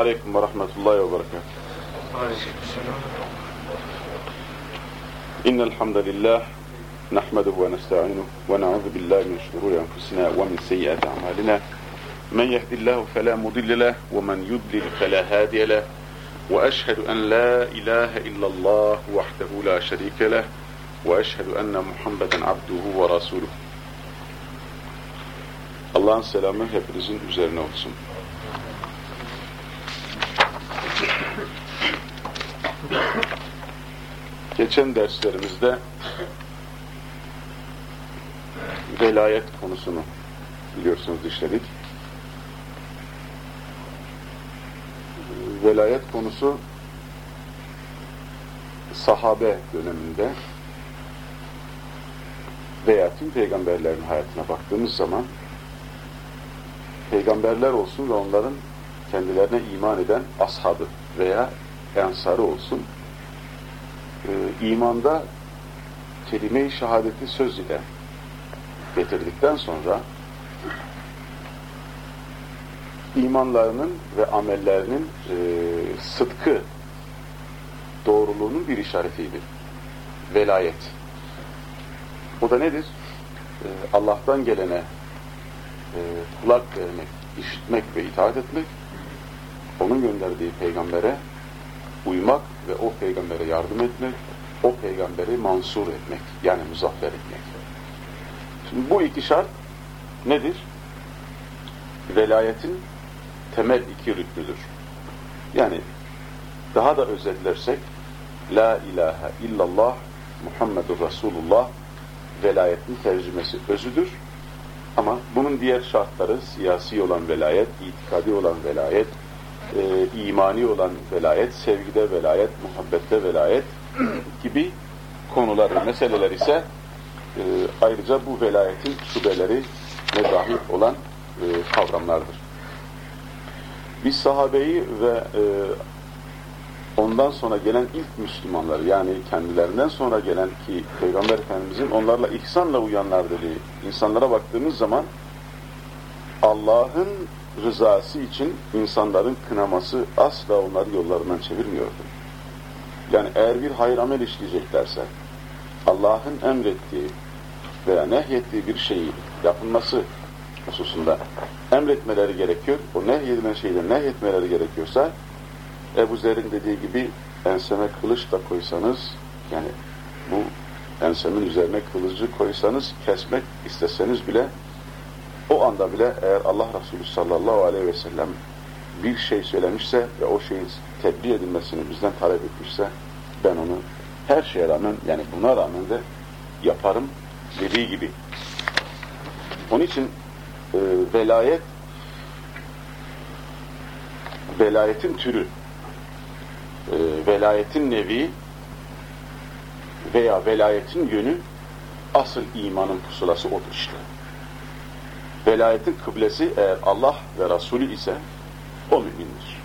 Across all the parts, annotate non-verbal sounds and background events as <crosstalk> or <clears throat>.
Aleyküm ve Rahmetullahi ve Berekatuhu. إن الحمد لله نحمده ونستعينه ونعوذ بالله من شرور أنفسنا ومن سيئات أعمالنا من يهد الله فلا مضل له ومن يضلل فلا هادي له وأشهد أن لا إله إلا الله وحده لا شريك له وأشهد أن محمدا عبده ورسوله Allah'ın selamı hepinizin üzerine olsun. Geçen derslerimizde velayet konusunu biliyorsunuz işledik. Velayet konusu sahabe döneminde veya tüm peygamberlerin hayatına baktığımız zaman peygamberler olsun ve onların kendilerine iman eden ashabı veya ensarı olsun e, imanda kelime-i şehadeti söz ile getirdikten sonra imanlarının ve amellerinin e, sıdkı doğruluğunun bir işaretiydi. Velayet. O da nedir? E, Allah'tan gelene e, kulak vermek, işitmek ve itaat etmek, onun gönderdiği peygambere uymak ve o peygambere yardım etmek, o peygamberi mansur etmek, yani muzaffer etmek. Şimdi bu iki şart nedir? Velayetin temel iki rüknüdür. Yani daha da özetlersek, La ilahe illallah Muhammedur Resulullah velayetin tercümesi özüdür. Ama bunun diğer şartları siyasi olan velayet, itikadi olan velayet, e, imani olan velayet, sevgide velayet, muhabbette velayet <clears throat> gibi konular ve meseleler ise e, ayrıca bu velayetin şubeleri ne dahil olan e, kavramlardır. Biz sahabeyi ve e, ondan sonra gelen ilk Müslümanlar yani kendilerinden sonra gelen ki Peygamber Efendimizin onlarla ihsanla uyanlar dediği insanlara baktığımız zaman Allah'ın rızası için insanların kınaması asla onları yollarından çevirmiyordu. Yani eğer bir hayır amel işleyeceklerse Allah'ın emrettiği veya nehyettiği bir şeyi yapılması hususunda emretmeleri gerekiyor. O nehyedilen şeyden nehyetmeleri gerekiyorsa Ebu Zer'in dediği gibi enseme kılıç da koysanız yani bu ensemin üzerine kılıcı koysanız kesmek isteseniz bile o anda bile eğer Allah Resulü sallallahu aleyhi ve sellem bir şey söylemişse ve o şeyin tebliğ edilmesini bizden talep etmişse ben onu her şeye rağmen yani buna rağmen de yaparım dediği gibi. Onun için e, velayet velayetin türü e, velayetin nevi veya velayetin yönü asıl imanın pusulası odur işte. Velayetin kıblesi eğer Allah ve Resulü ise o mümindir.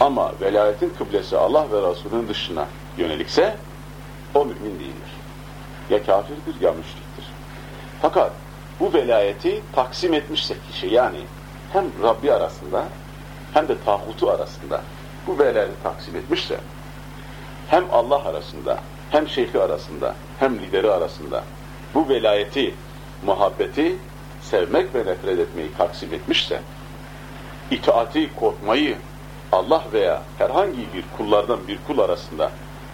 Ama velayetin kıblesi Allah ve Resulünün dışına yönelikse o mümin değildir. Ya kafirdir ya müşriktir. Fakat bu velayeti taksim etmişse kişi yani hem Rabbi arasında hem de tağutu arasında bu velayeti taksim etmişse hem Allah arasında hem şeyhi arasında hem lideri arasında bu velayeti, muhabbeti sevmek ve nefret etmeyi taksim etmişse itaati, korkmayı Allah veya herhangi bir kullardan bir kul arasında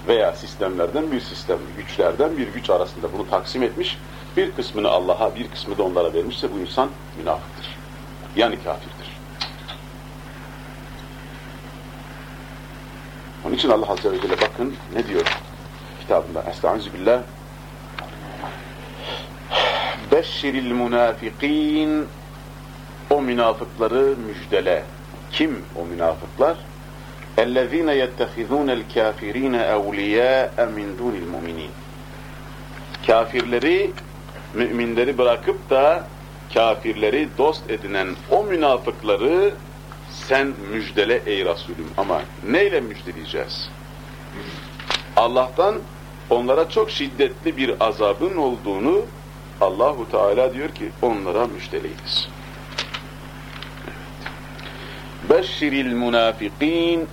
veya sistemlerden bir sistem, güçlerden bir güç arasında bunu taksim etmiş, bir kısmını Allah'a, bir kısmı da onlara vermişse bu insan münafıktır. Yani kafirdir. Onun için Allah Azze ve Celle bakın ne diyor kitabında. Estaizu billah. Beşşiril münafikin o münafıkları müjdele. Kim o münafıklar? اَلَّذ۪ينَ يَتَّخِذُونَ الْكَافِر۪ينَ اَوْلِيَاءَ مِنْ دُونِ الْمُؤْمِنِينَ Kafirleri, müminleri bırakıp da kafirleri dost edinen o münafıkları sen müjdele ey Resulüm. Ama neyle müjdeleyeceğiz? Allah'tan onlara çok şiddetli bir azabın olduğunu Allahu Teala diyor ki onlara müjdeleyiniz. Beşşiril munafikin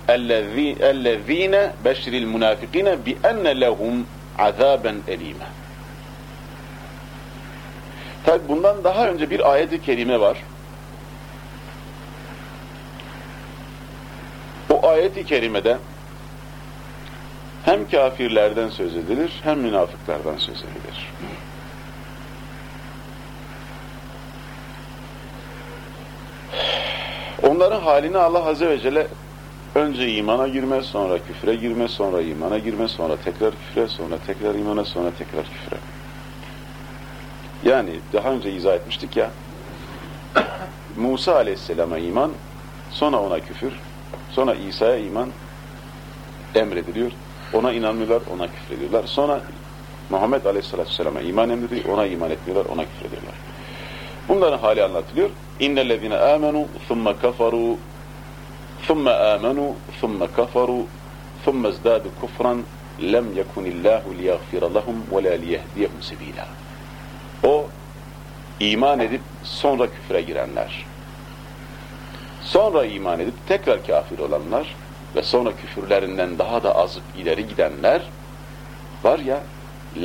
ellezine beşşiril munafikine bi enne lehum azaben elime. Tabi bundan daha önce bir ayet-i kerime var. O ayet-i kerimede hem kafirlerden söz edilir hem münafıklardan söz edilir. Onların halini Allah Azze ve Celle önce imana girme, sonra küfre girme, sonra imana girme, sonra tekrar küfre, sonra tekrar imana, sonra tekrar küfre. Yani daha önce izah etmiştik ya, <coughs> Musa Aleyhisselam'a iman, sonra ona küfür, sonra İsa'ya iman emrediliyor. Ona inanmıyorlar, ona küfrediyorlar. Sonra Muhammed Aleyhisselatü Vesselam'a iman emrediliyor, ona iman etmiyorlar, ona küfrediyorlar. Bunların hali anlatılıyor. İnnellezine amenu thumma kafaru thumma amenu thumma kafaru thumma izdadu kufran lem yekunillahu liyaghfira lahum ve la liyehdiyehum sebila. O iman edip sonra küfre girenler. Sonra iman edip tekrar kafir olanlar ve sonra küfürlerinden daha da azıp ileri gidenler var ya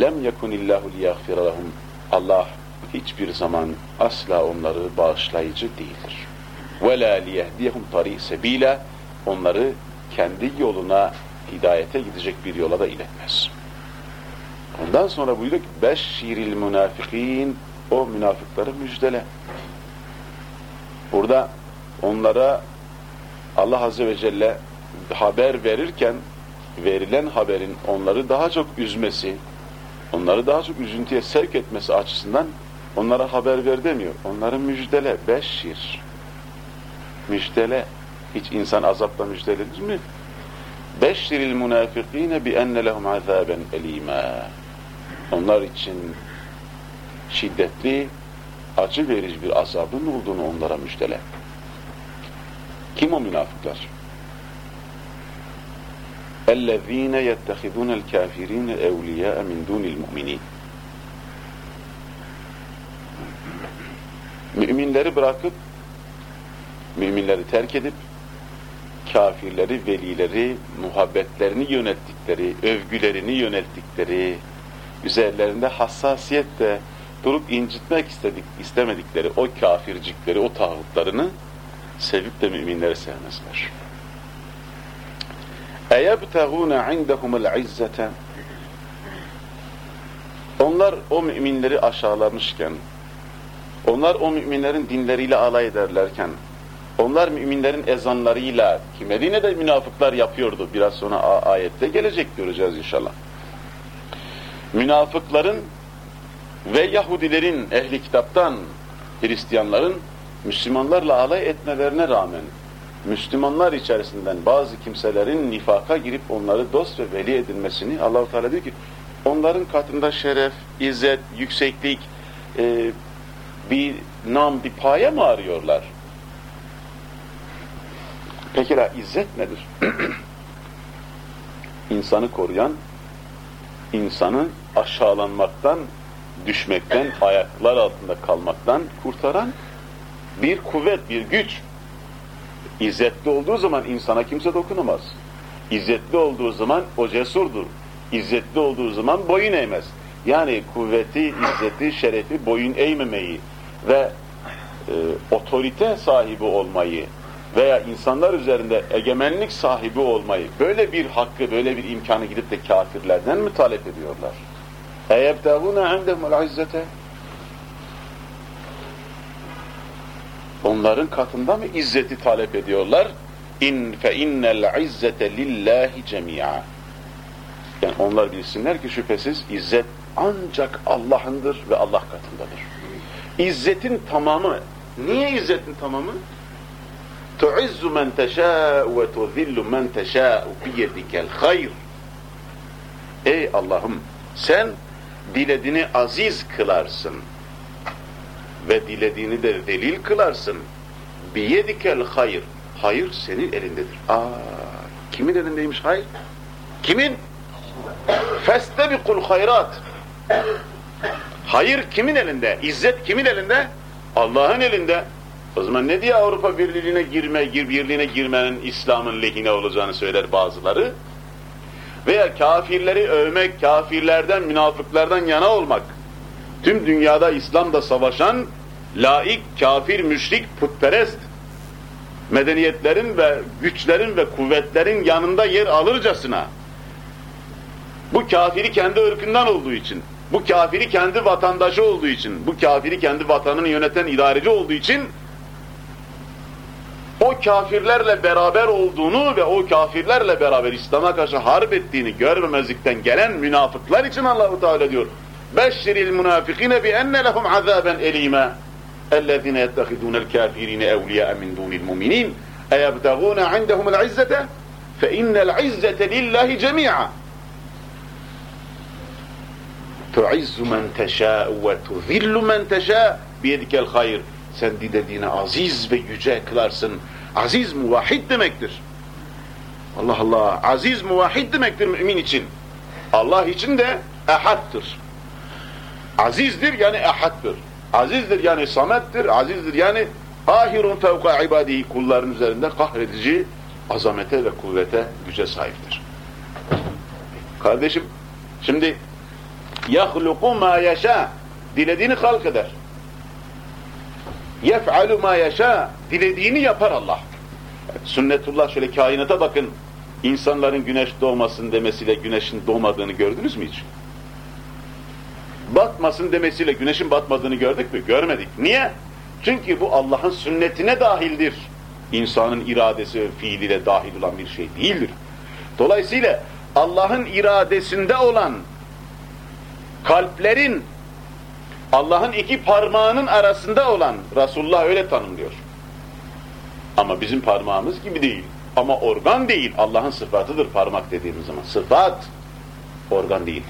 lem yekunillahu liyaghfira lahum Allah hiçbir zaman asla onları bağışlayıcı değildir. وَلَا لِيَهْدِيَهُمْ طَرِيقَ sebila Onları kendi yoluna, hidayete gidecek bir yola da iletmez. Ondan sonra buyuruyor ki beşşiril münafikin o münafıkları müjdele. Burada onlara Allah Azze ve Celle haber verirken verilen haberin onları daha çok üzmesi, onları daha çok üzüntüye sevk etmesi açısından onlara haber ver demiyor. Onları müjdele, beşşir. Müjdele. Hiç insan azapla müjdelenir mi? Beşşiril münafikine bi enne lehum azaben elime. Onlar için şiddetli, acı verici bir azabın olduğunu onlara müjdele. Kim o münafıklar? اَلَّذ۪ينَ يَتَّخِذُونَ الْكَافِر۪ينَ اَوْلِيَاءَ مِنْ دُونِ الْمُؤْمِنِينَ Müminleri bırakıp, müminleri terk edip, kafirleri, velileri, muhabbetlerini yönettikleri, övgülerini yönettikleri, üzerlerinde hassasiyetle durup incitmek istedik, istemedikleri o kafircikleri, o tağutlarını sevip de müminleri sevmezler. اَيَبْتَغُونَ عِنْدَهُمُ الْعِزَّةَ Onlar o müminleri aşağılamışken, onlar o müminlerin dinleriyle alay ederlerken, onlar müminlerin ezanlarıyla, ki Medine'de münafıklar yapıyordu, biraz sonra ayette gelecek göreceğiz inşallah. Münafıkların ve Yahudilerin, ehli kitaptan, Hristiyanların Müslümanlarla alay etmelerine rağmen, Müslümanlar içerisinden bazı kimselerin nifaka girip onları dost ve veli edilmesini Allahu Teala diyor ki onların katında şeref, izzet, yükseklik, e, bir nam, bir paye mi arıyorlar? Pekala izzet nedir? <clears throat> insanı koruyan, insanı aşağılanmaktan, düşmekten, ayaklar altında kalmaktan kurtaran bir kuvvet, bir güç. İzzetli olduğu zaman insana kimse dokunamaz. İzzetli olduğu zaman o cesurdur. İzzetli olduğu zaman boyun eğmez. Yani kuvveti, izzeti, şerefi boyun eğmemeyi ve e, otorite sahibi olmayı veya insanlar üzerinde egemenlik sahibi olmayı, böyle bir hakkı, böyle bir imkanı gidip de kafirlerden mi talep ediyorlar? اَيَبْتَغُونَ عِنْدَهُمُ الْعِزَّةَ Onların katında mı izzeti talep ediyorlar? İn fe innel izzete lillahi cemia. Yani onlar bilsinler ki şüphesiz izzet ancak Allah'ındır ve Allah katındadır. İzzetin tamamı. Niye izzetin tamamı? Men teşâ'u ve tuzillu men teşâ'u biyedikel hayr. Ey Allah'ım sen dilediğini aziz kılarsın ve dilediğini de delil kılarsın. Biyedikel hayır. Hayır senin elindedir. Aa, kimin elindeymiş hayır? Kimin? Festebikul hayrat. Hayır kimin elinde? İzzet kimin elinde? Allah'ın elinde. O zaman ne diye Avrupa Birliği'ne girme, gir, birliğine girmenin İslam'ın lehine olacağını söyler bazıları. Veya kafirleri övmek, kafirlerden, münafıklardan yana olmak. Tüm dünyada İslam'da savaşan laik, kafir, müşrik, putperest medeniyetlerin ve güçlerin ve kuvvetlerin yanında yer alırcasına bu kafiri kendi ırkından olduğu için, bu kafiri kendi vatandaşı olduğu için, bu kafiri kendi vatanını yöneten idareci olduğu için o kafirlerle beraber olduğunu ve o kafirlerle beraber İslam'a karşı harp ettiğini görmemezlikten gelen münafıklar için Allahu Teala diyor. Beşşiril münafikine bi enne lehum azaben elime. Ellezine yettehidunel kafirine evliya min dunil muminin eyebtaguna indehumul izzete. Fe innel izzete lillahi cemi'a tu'izzu men teşâ ve tuzillu men teşâ biyedikel hayır. Sen dilediğini aziz ve yüce kılarsın. Aziz muvahhid demektir. Allah Allah. Aziz muvahhid demektir mümin için. Allah için de ehattır. Azizdir yani ehattır. Azizdir yani samettir. Azizdir yani ahirun fevka ibadihi kulların üzerinde kahredici azamete ve kuvvete güce sahiptir. Kardeşim şimdi yahluku ma yaşa dilediğini halk eder. Yef'alu ma yaşa dilediğini yapar Allah. Sünnetullah şöyle kainata bakın. insanların güneş doğmasın demesiyle güneşin doğmadığını gördünüz mü hiç? batmasın demesiyle güneşin batmadığını gördük mü? Görmedik. Niye? Çünkü bu Allah'ın sünnetine dahildir. İnsanın iradesi ve fiiliyle dahil olan bir şey değildir. Dolayısıyla Allah'ın iradesinde olan kalplerin Allah'ın iki parmağının arasında olan Resulullah öyle tanımlıyor. Ama bizim parmağımız gibi değil. Ama organ değil. Allah'ın sıfatıdır parmak dediğimiz zaman. Sıfat organ değil.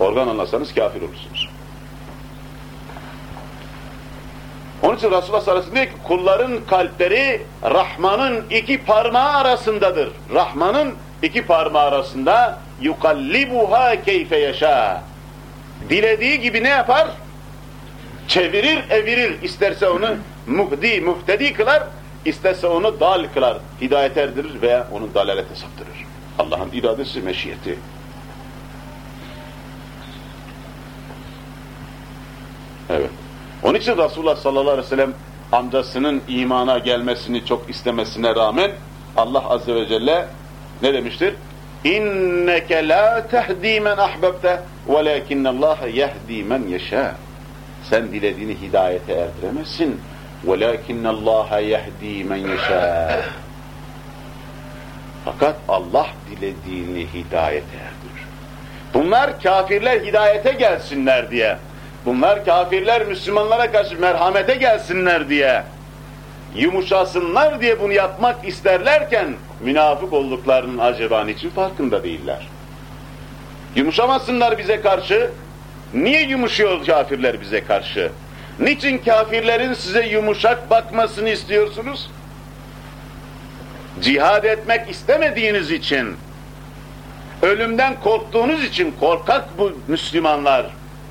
Organ anlasanız kafir olursunuz. Onun için Resulullah sallallahu aleyhi ve kulların kalpleri Rahman'ın iki parmağı arasındadır. Rahman'ın iki parmağı arasında yukallibuha keyfe yaşa. Dilediği gibi ne yapar? Çevirir, evirir. İsterse onu muhdi, muhtedi kılar, isterse onu dal kılar. Hidayet erdirir veya onu dalalete saptırır. Allah'ın iradesi, meşiyeti. Evet. Onun için Resulullah sallallahu aleyhi ve sellem amcasının imana gelmesini çok istemesine rağmen Allah azze ve celle ne demiştir? İnneke la tehdi men ahbabte velakinnallaha yehdi men yeşâ. Sen dilediğini hidayete erdiremezsin. Velakinnallaha yehdi men yeşâ. Fakat Allah dilediğini hidayete erdirir. Bunlar kafirler hidayete gelsinler diye Bunlar kafirler Müslümanlara karşı merhamete gelsinler diye, yumuşasınlar diye bunu yapmak isterlerken münafık olduklarının acaba niçin farkında değiller. Yumuşamasınlar bize karşı. Niye yumuşuyor kafirler bize karşı? Niçin kafirlerin size yumuşak bakmasını istiyorsunuz? Cihad etmek istemediğiniz için, ölümden korktuğunuz için korkak bu Müslümanlar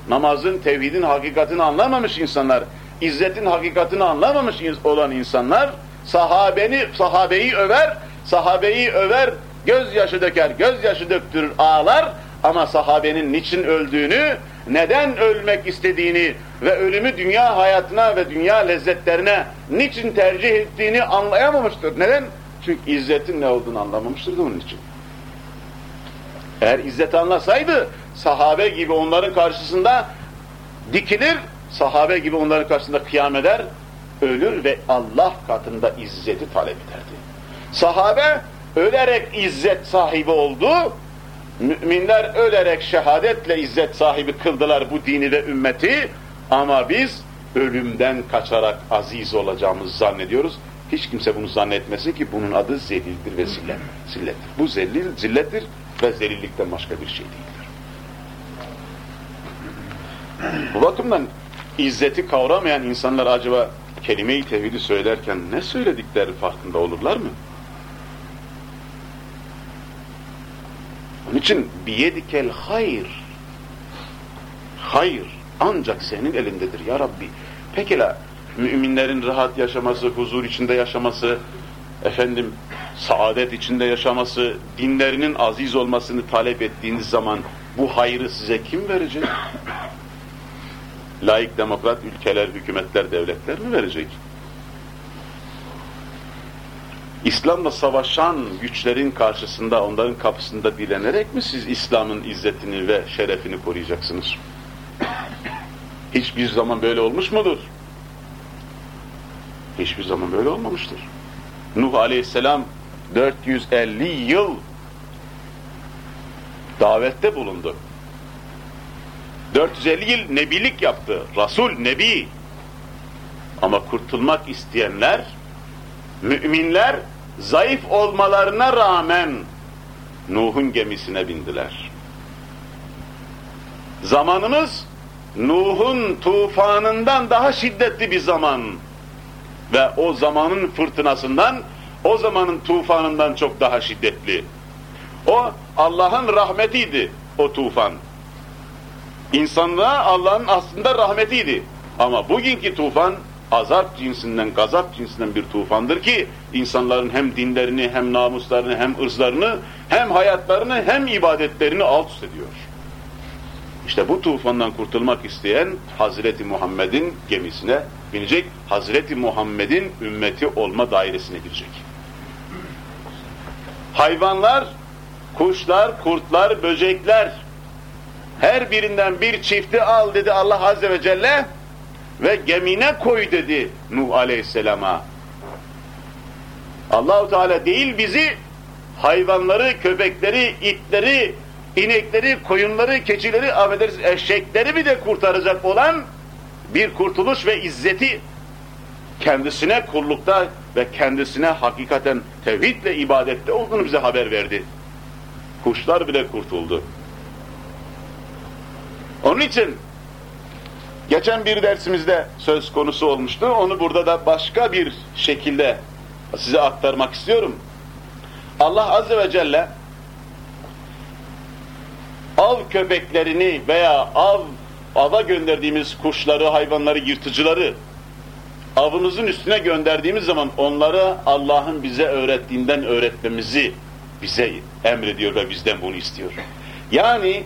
namazın, tevhidin hakikatini anlamamış insanlar, izzetin hakikatini anlamamış olan insanlar, sahabeni, sahabeyi över, sahabeyi över, gözyaşı döker, gözyaşı döktürür, ağlar ama sahabenin niçin öldüğünü, neden ölmek istediğini ve ölümü dünya hayatına ve dünya lezzetlerine niçin tercih ettiğini anlayamamıştır. Neden? Çünkü izzetin ne olduğunu anlamamıştır da onun için. Eğer izzet anlasaydı sahabe gibi onların karşısında dikilir, sahabe gibi onların karşısında kıyam eder, ölür ve Allah katında izzeti talep ederdi. Sahabe ölerek izzet sahibi oldu, müminler ölerek şehadetle izzet sahibi kıldılar bu dini ve ümmeti ama biz ölümden kaçarak aziz olacağımızı zannediyoruz. Hiç kimse bunu zannetmesin ki bunun adı zelildir ve zillet. zillettir. Bu zelil, zillettir ve zelillikten başka bir şey değildir. Bu bakımdan izzeti kavramayan insanlar acaba kelime-i tevhidi söylerken ne söyledikleri farkında olurlar mı? Onun için biyedikel hayır. Hayır ancak senin elindedir ya Rabbi. Pekala müminlerin rahat yaşaması, huzur içinde yaşaması, efendim saadet içinde yaşaması, dinlerinin aziz olmasını talep ettiğiniz zaman bu hayrı size kim verecek? Laik demokrat ülkeler, hükümetler, devletler mi verecek? İslam'la savaşan güçlerin karşısında, onların kapısında dilenerek mi siz İslam'ın izzetini ve şerefini koruyacaksınız? <coughs> Hiçbir zaman böyle olmuş mudur? Hiçbir zaman böyle olmamıştır. Nuh aleyhisselam 450 yıl davette bulundu. 450 yıl nebilik yaptı. Rasul, nebi. Ama kurtulmak isteyenler, müminler zayıf olmalarına rağmen Nuh'un gemisine bindiler. Zamanımız Nuh'un tufanından daha şiddetli bir zaman ve o zamanın fırtınasından, o zamanın tufanından çok daha şiddetli. O Allah'ın rahmetiydi o tufan. İnsanlığa Allah'ın aslında rahmetiydi. Ama bugünkü tufan azap cinsinden, gazap cinsinden bir tufandır ki insanların hem dinlerini, hem namuslarını, hem ırzlarını, hem hayatlarını, hem ibadetlerini alt üst ediyor. İşte bu tufandan kurtulmak isteyen Hazreti Muhammed'in gemisine binecek, Hazreti Muhammed'in ümmeti olma dairesine girecek. Hayvanlar, kuşlar, kurtlar, böcekler, her birinden bir çifti al dedi Allah Azze ve Celle ve gemine koy dedi Nuh Aleyhisselam'a. Allahu Teala değil bizi hayvanları, köpekleri, itleri, inekleri, koyunları, keçileri, affederiz eşekleri bir de kurtaracak olan bir kurtuluş ve izzeti kendisine kullukta ve kendisine hakikaten tevhidle ibadette olduğunu bize haber verdi. Kuşlar bile kurtuldu. Onun için geçen bir dersimizde söz konusu olmuştu. Onu burada da başka bir şekilde size aktarmak istiyorum. Allah Azze ve Celle av köpeklerini veya av ava gönderdiğimiz kuşları, hayvanları, yırtıcıları avımızın üstüne gönderdiğimiz zaman onları Allah'ın bize öğrettiğinden öğretmemizi bize emrediyor ve bizden bunu istiyor. Yani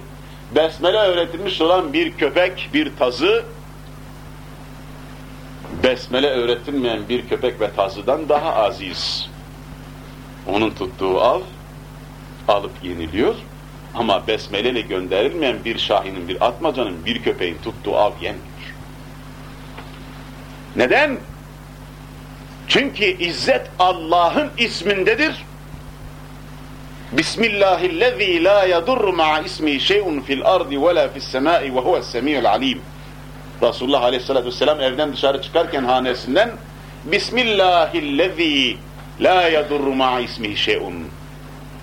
besmele öğretilmiş olan bir köpek, bir tazı besmele öğretilmeyen bir köpek ve tazıdan daha aziz. Onun tuttuğu av alıp yeniliyor ama besmeleyle gönderilmeyen bir şahinin, bir atmacanın, bir köpeğin tuttuğu av yenmiyor. Neden? Çünkü izzet Allah'ın ismindedir. Bismillahillezî lâ yadurru ma'a ismi şey'un fil ardi ve lâ fis semâi ve huves semî'ul alîm. Resulullah aleyhissalatü vesselam evden dışarı çıkarken hanesinden Bismillahillezî la yadurru ma'a ismihi şey'un.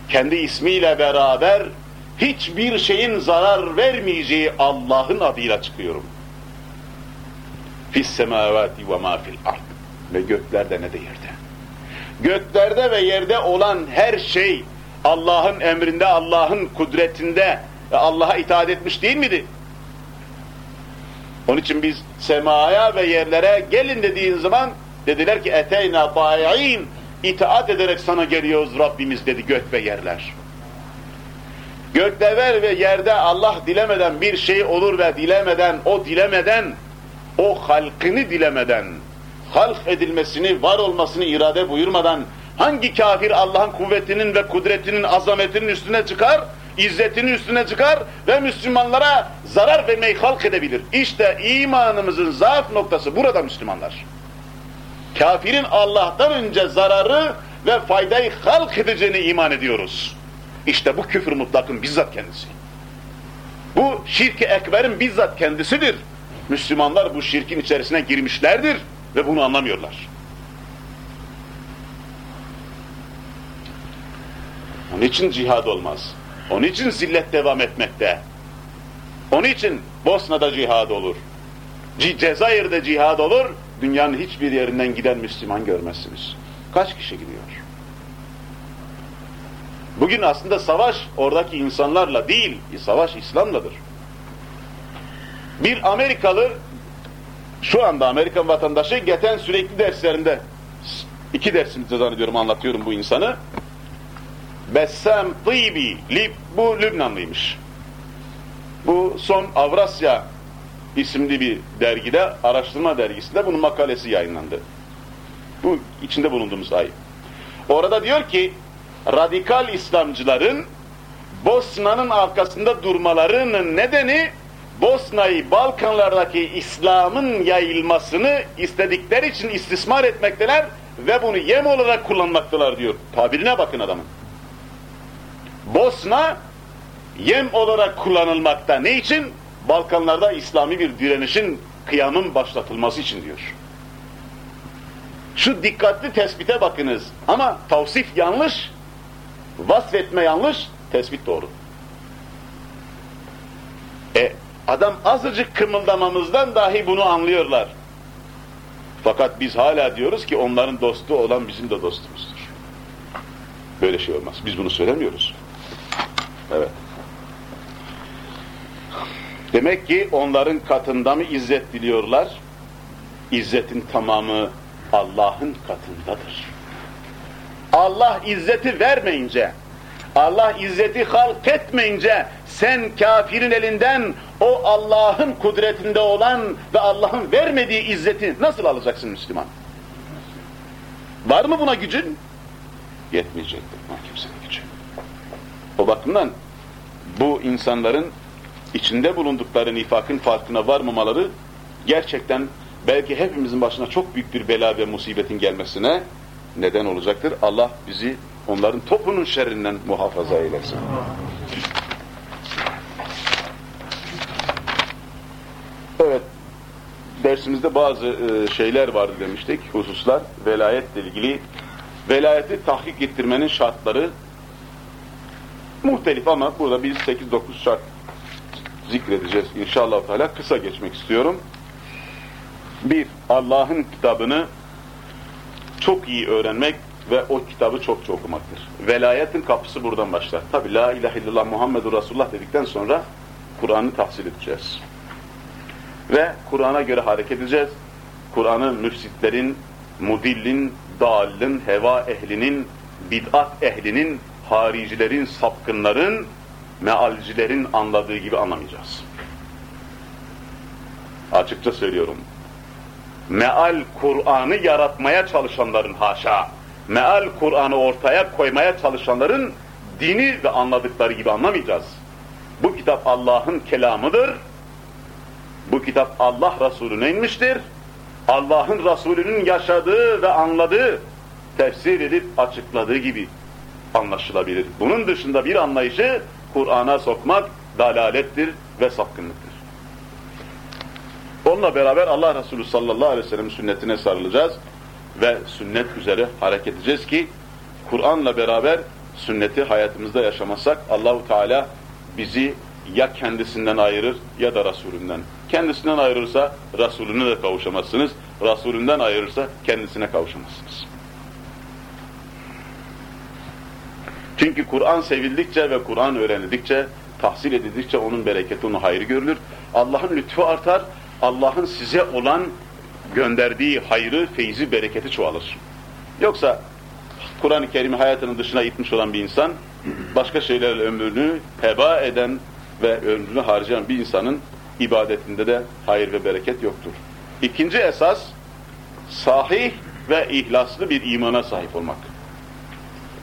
Kendi ismiyle beraber hiçbir şeyin zarar vermeyeceği Allah'ın adıyla çıkıyorum. Fis semavati ve ma fil ard. Ve göklerde ne de yerde. Göklerde ve yerde olan her şey Allah'ın emrinde, Allah'ın kudretinde Allah'a itaat etmiş değil miydi? Onun için biz semaya ve yerlere gelin dediğin zaman dediler ki eteyna ta'i'in itaat ederek sana geliyoruz Rabbimiz dedi gök ve yerler. Gökte ve yerde Allah dilemeden bir şey olur ve dilemeden, o dilemeden, o halkını dilemeden, halk edilmesini, var olmasını irade buyurmadan hangi kafir Allah'ın kuvvetinin ve kudretinin, azametinin üstüne çıkar? İzzetinin üstüne çıkar ve Müslümanlara zarar vermeyi halk edebilir. İşte imanımızın zaaf noktası burada Müslümanlar. Kafirin Allah'tan önce zararı ve faydayı halk edeceğini iman ediyoruz. İşte bu küfür mutlakın bizzat kendisi. Bu şirk-i ekberin bizzat kendisidir. Müslümanlar bu şirkin içerisine girmişlerdir ve bunu anlamıyorlar. Onun için cihad olmaz. Onun için zillet devam etmekte. Onun için Bosna'da cihad olur. C Cezayir'de cihad olur. Dünyanın hiçbir yerinden giden Müslüman görmezsiniz. Kaç kişi gidiyor? Bugün aslında savaş oradaki insanlarla değil, savaş İslam'ladır. Bir Amerikalı Şu anda Amerikan vatandaşı geçen sürekli derslerinde iki dersimizde zannediyorum anlatıyorum bu insanı. Bessam Tibi, Lib, bu Lübnanlıymış. Bu son Avrasya isimli bir dergide, araştırma dergisinde bunun makalesi yayınlandı. Bu içinde bulunduğumuz ay. Orada diyor ki, radikal İslamcıların Bosna'nın arkasında durmalarının nedeni Bosna'yı Balkanlardaki İslam'ın yayılmasını istedikleri için istismar etmekteler ve bunu yem olarak kullanmaktalar diyor. Tabirine bakın adamın. Bosna yem olarak kullanılmakta. Ne için? Balkanlarda İslami bir direnişin, kıyamın başlatılması için diyor. Şu dikkatli tespite bakınız. Ama tavsif yanlış, vasfetme yanlış, tespit doğru. E, adam azıcık kımıldamamızdan dahi bunu anlıyorlar. Fakat biz hala diyoruz ki onların dostu olan bizim de dostumuzdur. Böyle şey olmaz. Biz bunu söylemiyoruz. Evet. Demek ki onların katında mı izzet diliyorlar? İzzetin tamamı Allah'ın katındadır. Allah izzeti vermeyince, Allah izzeti halk etmeyince sen kafirin elinden o Allah'ın kudretinde olan ve Allah'ın vermediği izzeti nasıl alacaksın Müslüman? Var mı buna gücün? Yetmeyecektir kimsenin. O bakımdan bu insanların içinde bulundukları nifakın farkına varmamaları gerçekten belki hepimizin başına çok büyük bir bela ve musibetin gelmesine neden olacaktır. Allah bizi onların topunun şerrinden muhafaza eylesin. Evet, dersimizde bazı e, şeyler vardı demiştik, hususlar, velayetle ilgili. Velayeti tahkik ettirmenin şartları muhtelif ama burada biz 8-9 şart zikredeceğiz inşallah Teala. Kısa geçmek istiyorum. Bir, Allah'ın kitabını çok iyi öğrenmek ve o kitabı çok çok okumaktır. Velayetin kapısı buradan başlar. Tabi La ilahe illallah Muhammedur Resulullah dedikten sonra Kur'an'ı tahsil edeceğiz. Ve Kur'an'a göre hareket edeceğiz. Kur'an'ı müfsitlerin, mudillin, dallin, heva ehlinin, bid'at ehlinin, haricilerin, sapkınların, mealcilerin anladığı gibi anlamayacağız. Açıkça söylüyorum. Meal Kur'an'ı yaratmaya çalışanların haşa, meal Kur'an'ı ortaya koymaya çalışanların dini ve anladıkları gibi anlamayacağız. Bu kitap Allah'ın kelamıdır. Bu kitap Allah Resulüne inmiştir. Allah'ın Resulü'nün yaşadığı ve anladığı, tefsir edip açıkladığı gibi anlaşılabilir. Bunun dışında bir anlayışı Kur'an'a sokmak dalalettir ve sapkınlıktır. Onunla beraber Allah Resulü sallallahu aleyhi ve sellem sünnetine sarılacağız ve sünnet üzere hareket edeceğiz ki Kur'an'la beraber sünneti hayatımızda yaşamazsak Allahu Teala bizi ya kendisinden ayırır ya da Resulünden. Kendisinden ayırırsa Resulüne de kavuşamazsınız. Resulünden ayırırsa kendisine kavuşamazsınız. Çünkü Kur'an sevildikçe ve Kur'an öğrenildikçe, tahsil edildikçe onun bereketi, onun hayrı görülür. Allah'ın lütfu artar, Allah'ın size olan gönderdiği hayrı, feyzi, bereketi çoğalır. Yoksa Kur'an-ı Kerim'i hayatının dışına itmiş olan bir insan, başka şeylerle ömrünü heba eden ve ömrünü harcayan bir insanın ibadetinde de hayır ve bereket yoktur. İkinci esas, sahih ve ihlaslı bir imana sahip olmak.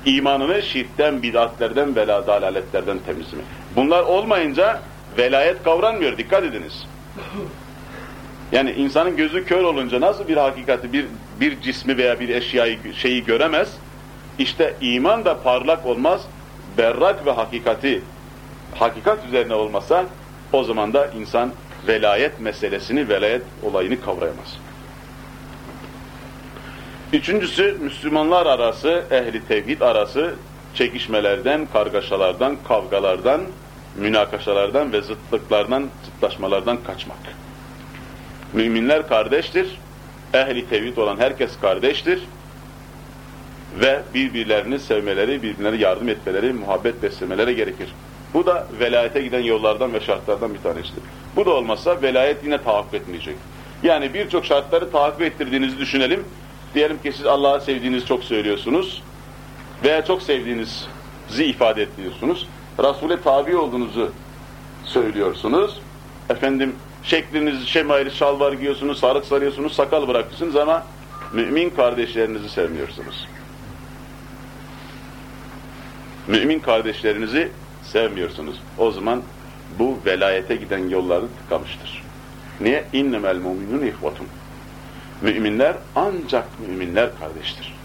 İmanını şirkten, bidatlerden, bela dalaletlerden temizlemek. Bunlar olmayınca velayet kavranmıyor, dikkat ediniz. Yani insanın gözü kör olunca nasıl bir hakikati, bir, bir cismi veya bir eşyayı, şeyi göremez, işte iman da parlak olmaz, berrak ve hakikati, hakikat üzerine olmasa, o zaman da insan velayet meselesini, velayet olayını kavrayamaz. Üçüncüsü, Müslümanlar arası, ehli tevhid arası çekişmelerden, kargaşalardan, kavgalardan, münakaşalardan ve zıtlıklardan, zıtlaşmalardan kaçmak. Müminler kardeştir, ehli tevhid olan herkes kardeştir ve birbirlerini sevmeleri, birbirlerine yardım etmeleri, muhabbet beslemeleri gerekir. Bu da velayete giden yollardan ve şartlardan bir tanesidir. Bu da olmazsa velayet yine tahakkuk etmeyecek. Yani birçok şartları takip ettirdiğinizi düşünelim. Diyelim ki siz Allah'ı sevdiğinizi çok söylüyorsunuz veya çok sevdiğinizi ifade ediyorsunuz. Resul'e tabi olduğunuzu söylüyorsunuz. Efendim şekliniz, şemaili şalvar giyiyorsunuz, sarık sarıyorsunuz, sakal bırakıyorsunuz ama mümin kardeşlerinizi sevmiyorsunuz. Mümin kardeşlerinizi sevmiyorsunuz. O zaman bu velayete giden yolları tıkamıştır. Niye? İnnemel mu'minun ihvatun. Müminler ancak müminler kardeştir.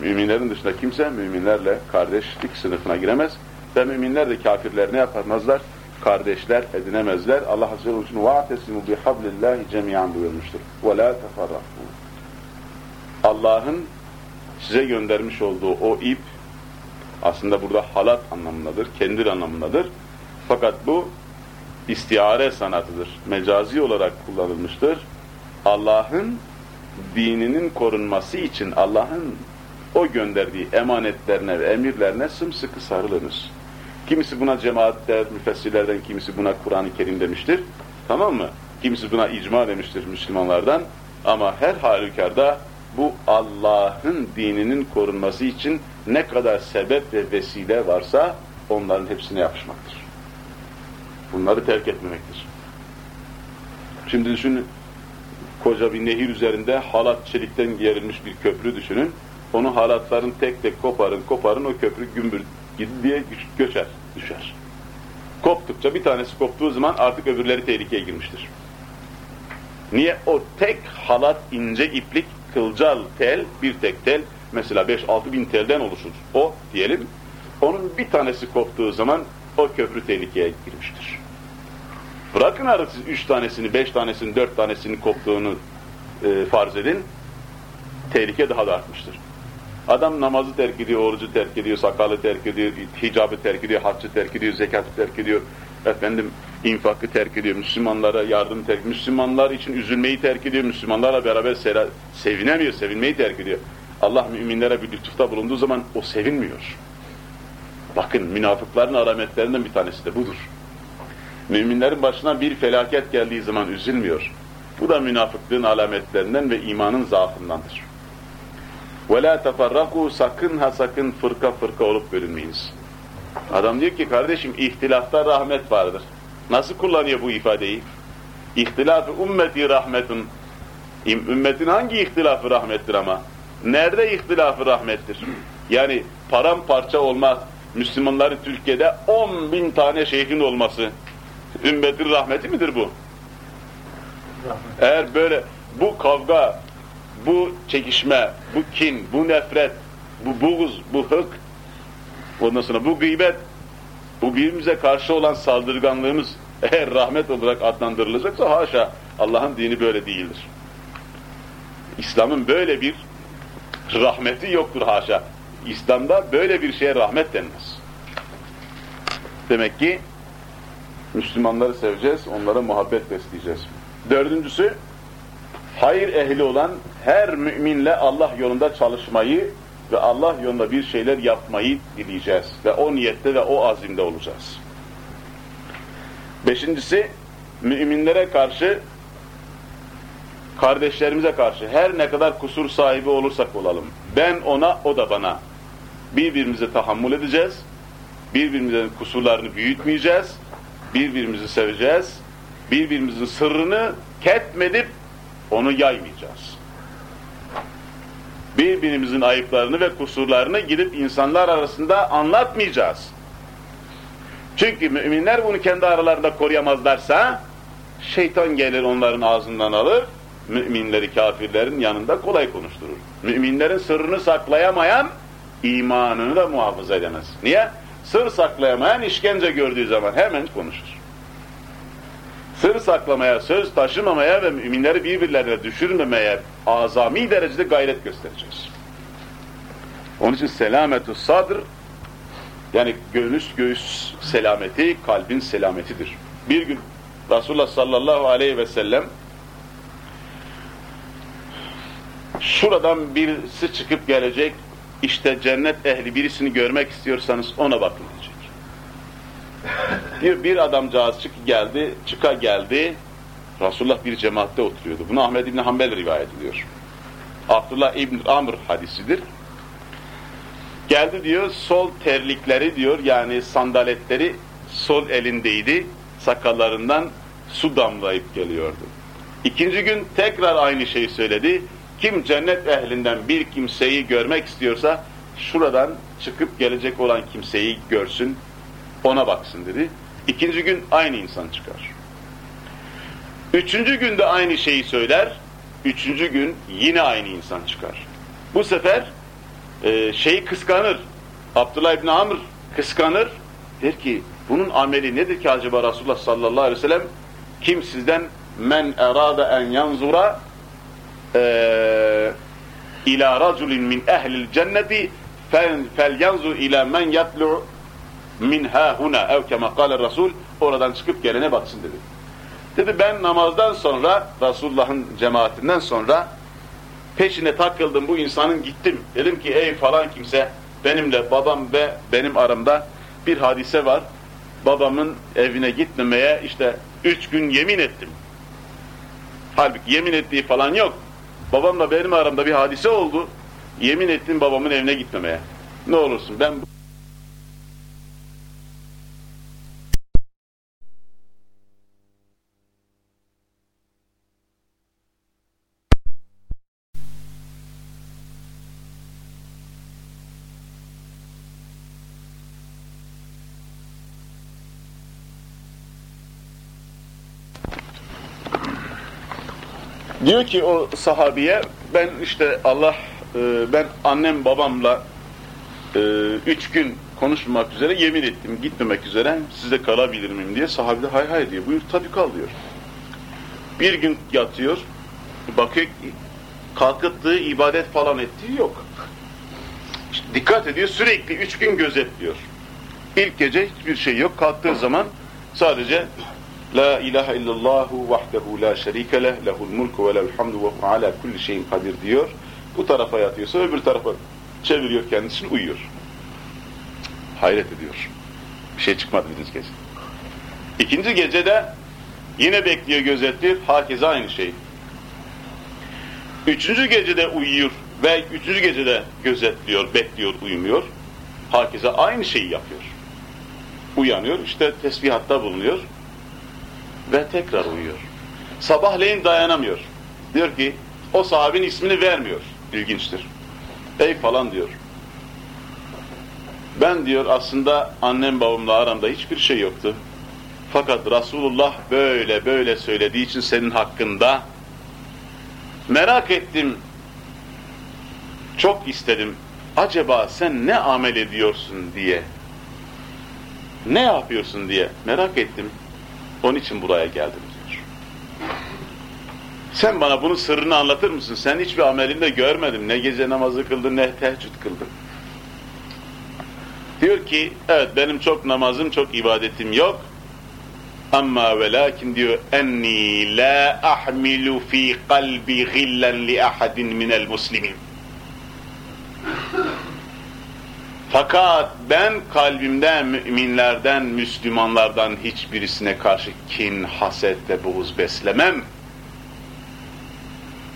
Müminlerin dışında kimse müminlerle kardeşlik sınıfına giremez ve müminler de kafirler ne yapamazlar? Kardeşler edinemezler. Allah Azze ve Celle وَاَعْتَسِمُوا بِحَبْلِ اللّٰهِ جَمِيعًا buyurmuştur. وَلَا تَفَرَّقُوا Allah'ın size göndermiş olduğu o ip aslında burada halat anlamındadır, kendir anlamındadır. Fakat bu istiare sanatıdır. Mecazi olarak kullanılmıştır. Allah'ın dininin korunması için Allah'ın o gönderdiği emanetlerine ve emirlerine sımsıkı sarılınız. Kimisi buna cemaat der, müfessirlerden kimisi buna Kur'an-ı Kerim demiştir. Tamam mı? Kimisi buna icma demiştir Müslümanlardan. Ama her halükarda bu Allah'ın dininin korunması için ne kadar sebep ve vesile varsa onların hepsine yapışmaktır. Bunları terk etmemektir. Şimdi düşünün, koca bir nehir üzerinde halat çelikten gerilmiş bir köprü düşünün. Onu halatların tek tek koparın koparın o köprü gümbür diye göçer, düşer. Koptukça bir tanesi koptuğu zaman artık öbürleri tehlikeye girmiştir. Niye? O tek halat ince iplik kılcal tel, bir tek tel, mesela 5-6 bin telden oluşur. O diyelim, onun bir tanesi koptuğu zaman o köprü tehlikeye girmiştir. Bırakın artık siz 3 tanesini, 5 tanesini, 4 tanesini koptuğunu e, farz edin, tehlike daha da artmıştır. Adam namazı terk ediyor, orucu terk ediyor, sakalı terk ediyor, hicabı terk ediyor, haccı terk ediyor, zekatı terk ediyor, efendim infakı terk ediyor, Müslümanlara yardım terk ediyor, Müslümanlar için üzülmeyi terk ediyor, Müslümanlarla beraber sevinemiyor, sevinmeyi terk ediyor. Allah müminlere bir lütufta bulunduğu zaman o sevinmiyor. Bakın münafıkların alametlerinden bir tanesi de budur. Müminlerin başına bir felaket geldiği zaman üzülmüyor. Bu da münafıklığın alametlerinden ve imanın zaafındandır. وَلَا تَفَرَّقُوا Sakın ha sakın fırka fırka olup bölünmeyiniz. Adam diyor ki kardeşim ihtilafta rahmet vardır. Nasıl kullanıyor bu ifadeyi? İhtilafı ümmeti rahmetun. Ümmetin hangi ihtilafı rahmettir ama? Nerede ihtilafı rahmettir? Yani paramparça olma, Müslümanları Türkiye'de 10 bin tane şeyhin olması, ümmetin rahmeti midir bu? Eğer böyle bu kavga, bu çekişme, bu kin, bu nefret, bu buğuz, bu hık, ondan sonra bu gıybet, bu birbirimize karşı olan saldırganlığımız eğer rahmet olarak adlandırılacaksa haşa Allah'ın dini böyle değildir. İslam'ın böyle bir rahmeti yoktur haşa. İslam'da böyle bir şeye rahmet denmez. Demek ki Müslümanları seveceğiz, onlara muhabbet besleyeceğiz. Dördüncüsü, hayır ehli olan her müminle Allah yolunda çalışmayı ve Allah yolunda bir şeyler yapmayı dileyeceğiz. Ve o niyette ve o azimde olacağız. Beşincisi, müminlere karşı, kardeşlerimize karşı her ne kadar kusur sahibi olursak olalım, ben ona, o da bana birbirimize tahammül edeceğiz, birbirimizin kusurlarını büyütmeyeceğiz, birbirimizi seveceğiz, birbirimizin sırrını ketmedip onu yaymayacağız. Birbirimizin ayıplarını ve kusurlarını gidip insanlar arasında anlatmayacağız. Çünkü müminler bunu kendi aralarında koruyamazlarsa şeytan gelir onların ağzından alır, müminleri kafirlerin yanında kolay konuşturur. Müminlerin sırrını saklayamayan imanını da muhafaza edemez. Niye? Sır saklayamayan işkence gördüğü zaman hemen konuşur. Sır saklamaya, söz taşımamaya ve müminleri birbirlerine düşürmemeye azami derecede gayret göstereceğiz. Onun için selametü sadr yani göğüs göğüs selameti, kalbin selametidir. Bir gün Resulullah sallallahu aleyhi ve sellem şuradan birisi çıkıp gelecek, işte cennet ehli birisini görmek istiyorsanız ona bakın diyecek. Bir, bir adamcağız çık geldi, çıka geldi, Resulullah bir cemaatte oturuyordu. Bunu Ahmed İbni Hanbel rivayet ediyor. Abdullah İbn Amr hadisidir. Geldi diyor, sol terlikleri diyor, yani sandaletleri sol elindeydi, sakallarından su damlayıp geliyordu. İkinci gün tekrar aynı şeyi söyledi. Kim cennet ehlinden bir kimseyi görmek istiyorsa, şuradan çıkıp gelecek olan kimseyi görsün, ona baksın dedi. İkinci gün aynı insan çıkar. Üçüncü günde aynı şeyi söyler, üçüncü gün yine aynı insan çıkar. Bu sefer e, şeyi kıskanır. Abdullah İbni Amr kıskanır. Der ki bunun ameli nedir ki acaba Resulullah sallallahu aleyhi ve sellem kim sizden men erada en yanzura ila raculin min ehlil cenneti fel yanzur ila men yatlu min ha huna ev kema kâle Resul oradan çıkıp gelene baksın dedi. Dedi ben namazdan sonra Resulullah'ın cemaatinden sonra peşine takıldım bu insanın gittim. Dedim ki ey falan kimse benimle babam ve benim aramda bir hadise var. Babamın evine gitmemeye işte üç gün yemin ettim. Halbuki yemin ettiği falan yok. Babamla benim aramda bir hadise oldu. Yemin ettim babamın evine gitmemeye. Ne olursun ben Diyor ki o sahabiye ben işte Allah e, ben annem babamla e, üç gün konuşmamak üzere yemin ettim gitmemek üzere size kalabilir miyim diye sahabe de hay hay diyor. Buyur tabii kal diyor. Bir gün yatıyor bakıyor kalkıttığı ibadet falan ettiği yok. İşte dikkat ediyor sürekli üç gün gözetliyor. İlk gece hiçbir şey yok kalktığı zaman sadece La ilahe illallahu vahdehu la şerike leh, lehul mulku ve lehul hamdu ve ala kulli şeyin kadir diyor. Bu tarafa yatıyorsa öbür tarafa çeviriyor kendisini uyuyor. Hayret ediyor. Bir şey çıkmadı birinci gece. İkinci gecede yine bekliyor gözetliyor. Herkese aynı şey. Üçüncü gecede uyuyor ve üçüncü gecede gözetliyor, bekliyor, uyumuyor. Herkese aynı şeyi yapıyor. Uyanıyor, işte tesbihatta bulunuyor ve tekrar uyuyor. Sabahleyin dayanamıyor. Diyor ki o sahabin ismini vermiyor. İlginçtir. Ey falan diyor. Ben diyor aslında annem babamla aramda hiçbir şey yoktu. Fakat Resulullah böyle böyle söylediği için senin hakkında merak ettim. Çok istedim. Acaba sen ne amel ediyorsun diye. Ne yapıyorsun diye merak ettim. Onun için buraya geldim diyor. Sen bana bunun sırrını anlatır mısın? Sen hiçbir amelinde görmedim. Ne gece namazı kıldın ne teheccüd kıldın. Diyor ki evet benim çok namazım çok ibadetim yok. Ama ve lakin diyor enni la ahmilu fi kalbi gillen li ahadin minel muslimin. Fakat ben kalbimden müminlerden, Müslümanlardan hiçbirisine karşı kin, haset ve buğuz beslemem.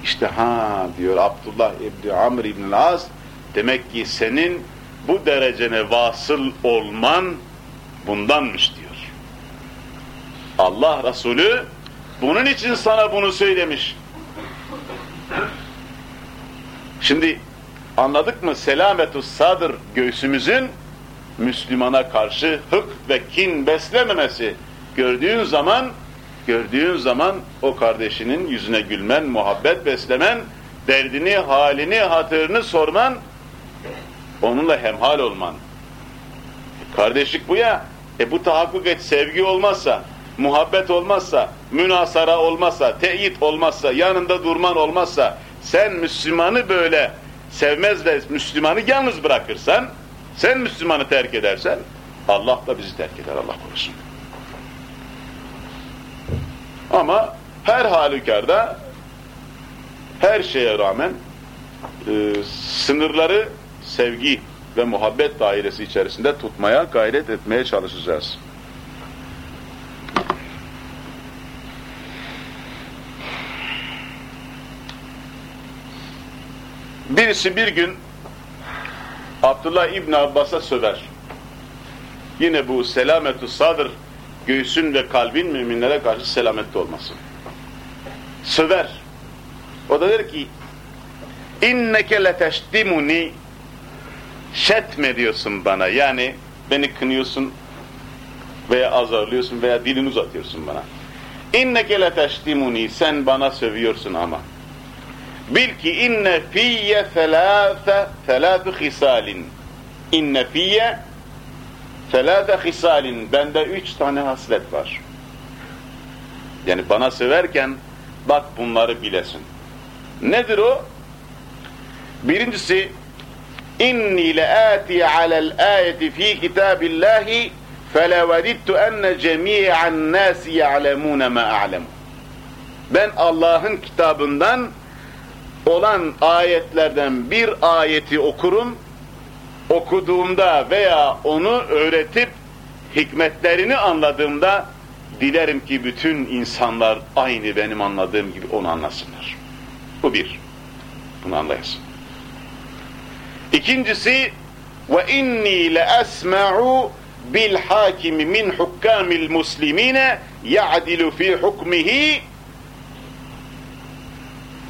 İşte ha diyor Abdullah İbni Amr İbni Az, demek ki senin bu derecene vasıl olman bundanmış diyor. Allah Resulü bunun için sana bunu söylemiş. Şimdi Anladık mı? Selametus sadır göğsümüzün Müslümana karşı hık ve kin beslememesi. Gördüğün zaman gördüğün zaman o kardeşinin yüzüne gülmen, muhabbet beslemen, derdini, halini, hatırını sorman, onunla hemhal olman. Kardeşlik bu ya. E bu tahakkuk et, sevgi olmazsa, muhabbet olmazsa, münasara olmazsa, teyit olmazsa, yanında durman olmazsa, sen Müslümanı böyle sevmez ve Müslümanı yalnız bırakırsan, sen Müslümanı terk edersen, Allah da bizi terk eder, Allah korusun. Ama her halükarda, her şeye rağmen e, sınırları sevgi ve muhabbet dairesi içerisinde tutmaya, gayret etmeye çalışacağız. Birisi bir gün Abdullah İbni Abbas'a söver. Yine bu selametü sadır, göğsün ve kalbin müminlere karşı selametli olması. Söver. O da der ki, inneke leteştimuni şetme diyorsun bana. Yani beni kınıyorsun veya azarlıyorsun veya dilini uzatıyorsun bana. İnneke leteştimuni sen bana sövüyorsun ama. Bil ki inne fiyye felâfe felâfe hisalin. İnne fiyye felâfe hisalin. Bende üç tane haslet var. Yani bana söverken bak bunları bilesin. Nedir o? Birincisi inni leati alel ayeti fi kitabillahi felevedittu enne cemi'an nasi ya'lemune ma a'lemu. Ben Allah'ın kitabından olan ayetlerden bir ayeti okurum, okuduğumda veya onu öğretip hikmetlerini anladığımda dilerim ki bütün insanlar aynı benim anladığım gibi onu anlasınlar. Bu bir. Bunu anlayasın. İkincisi ve inni le esma'u bil hakimi min hukkamil muslimine ya'dilu fi hukmihi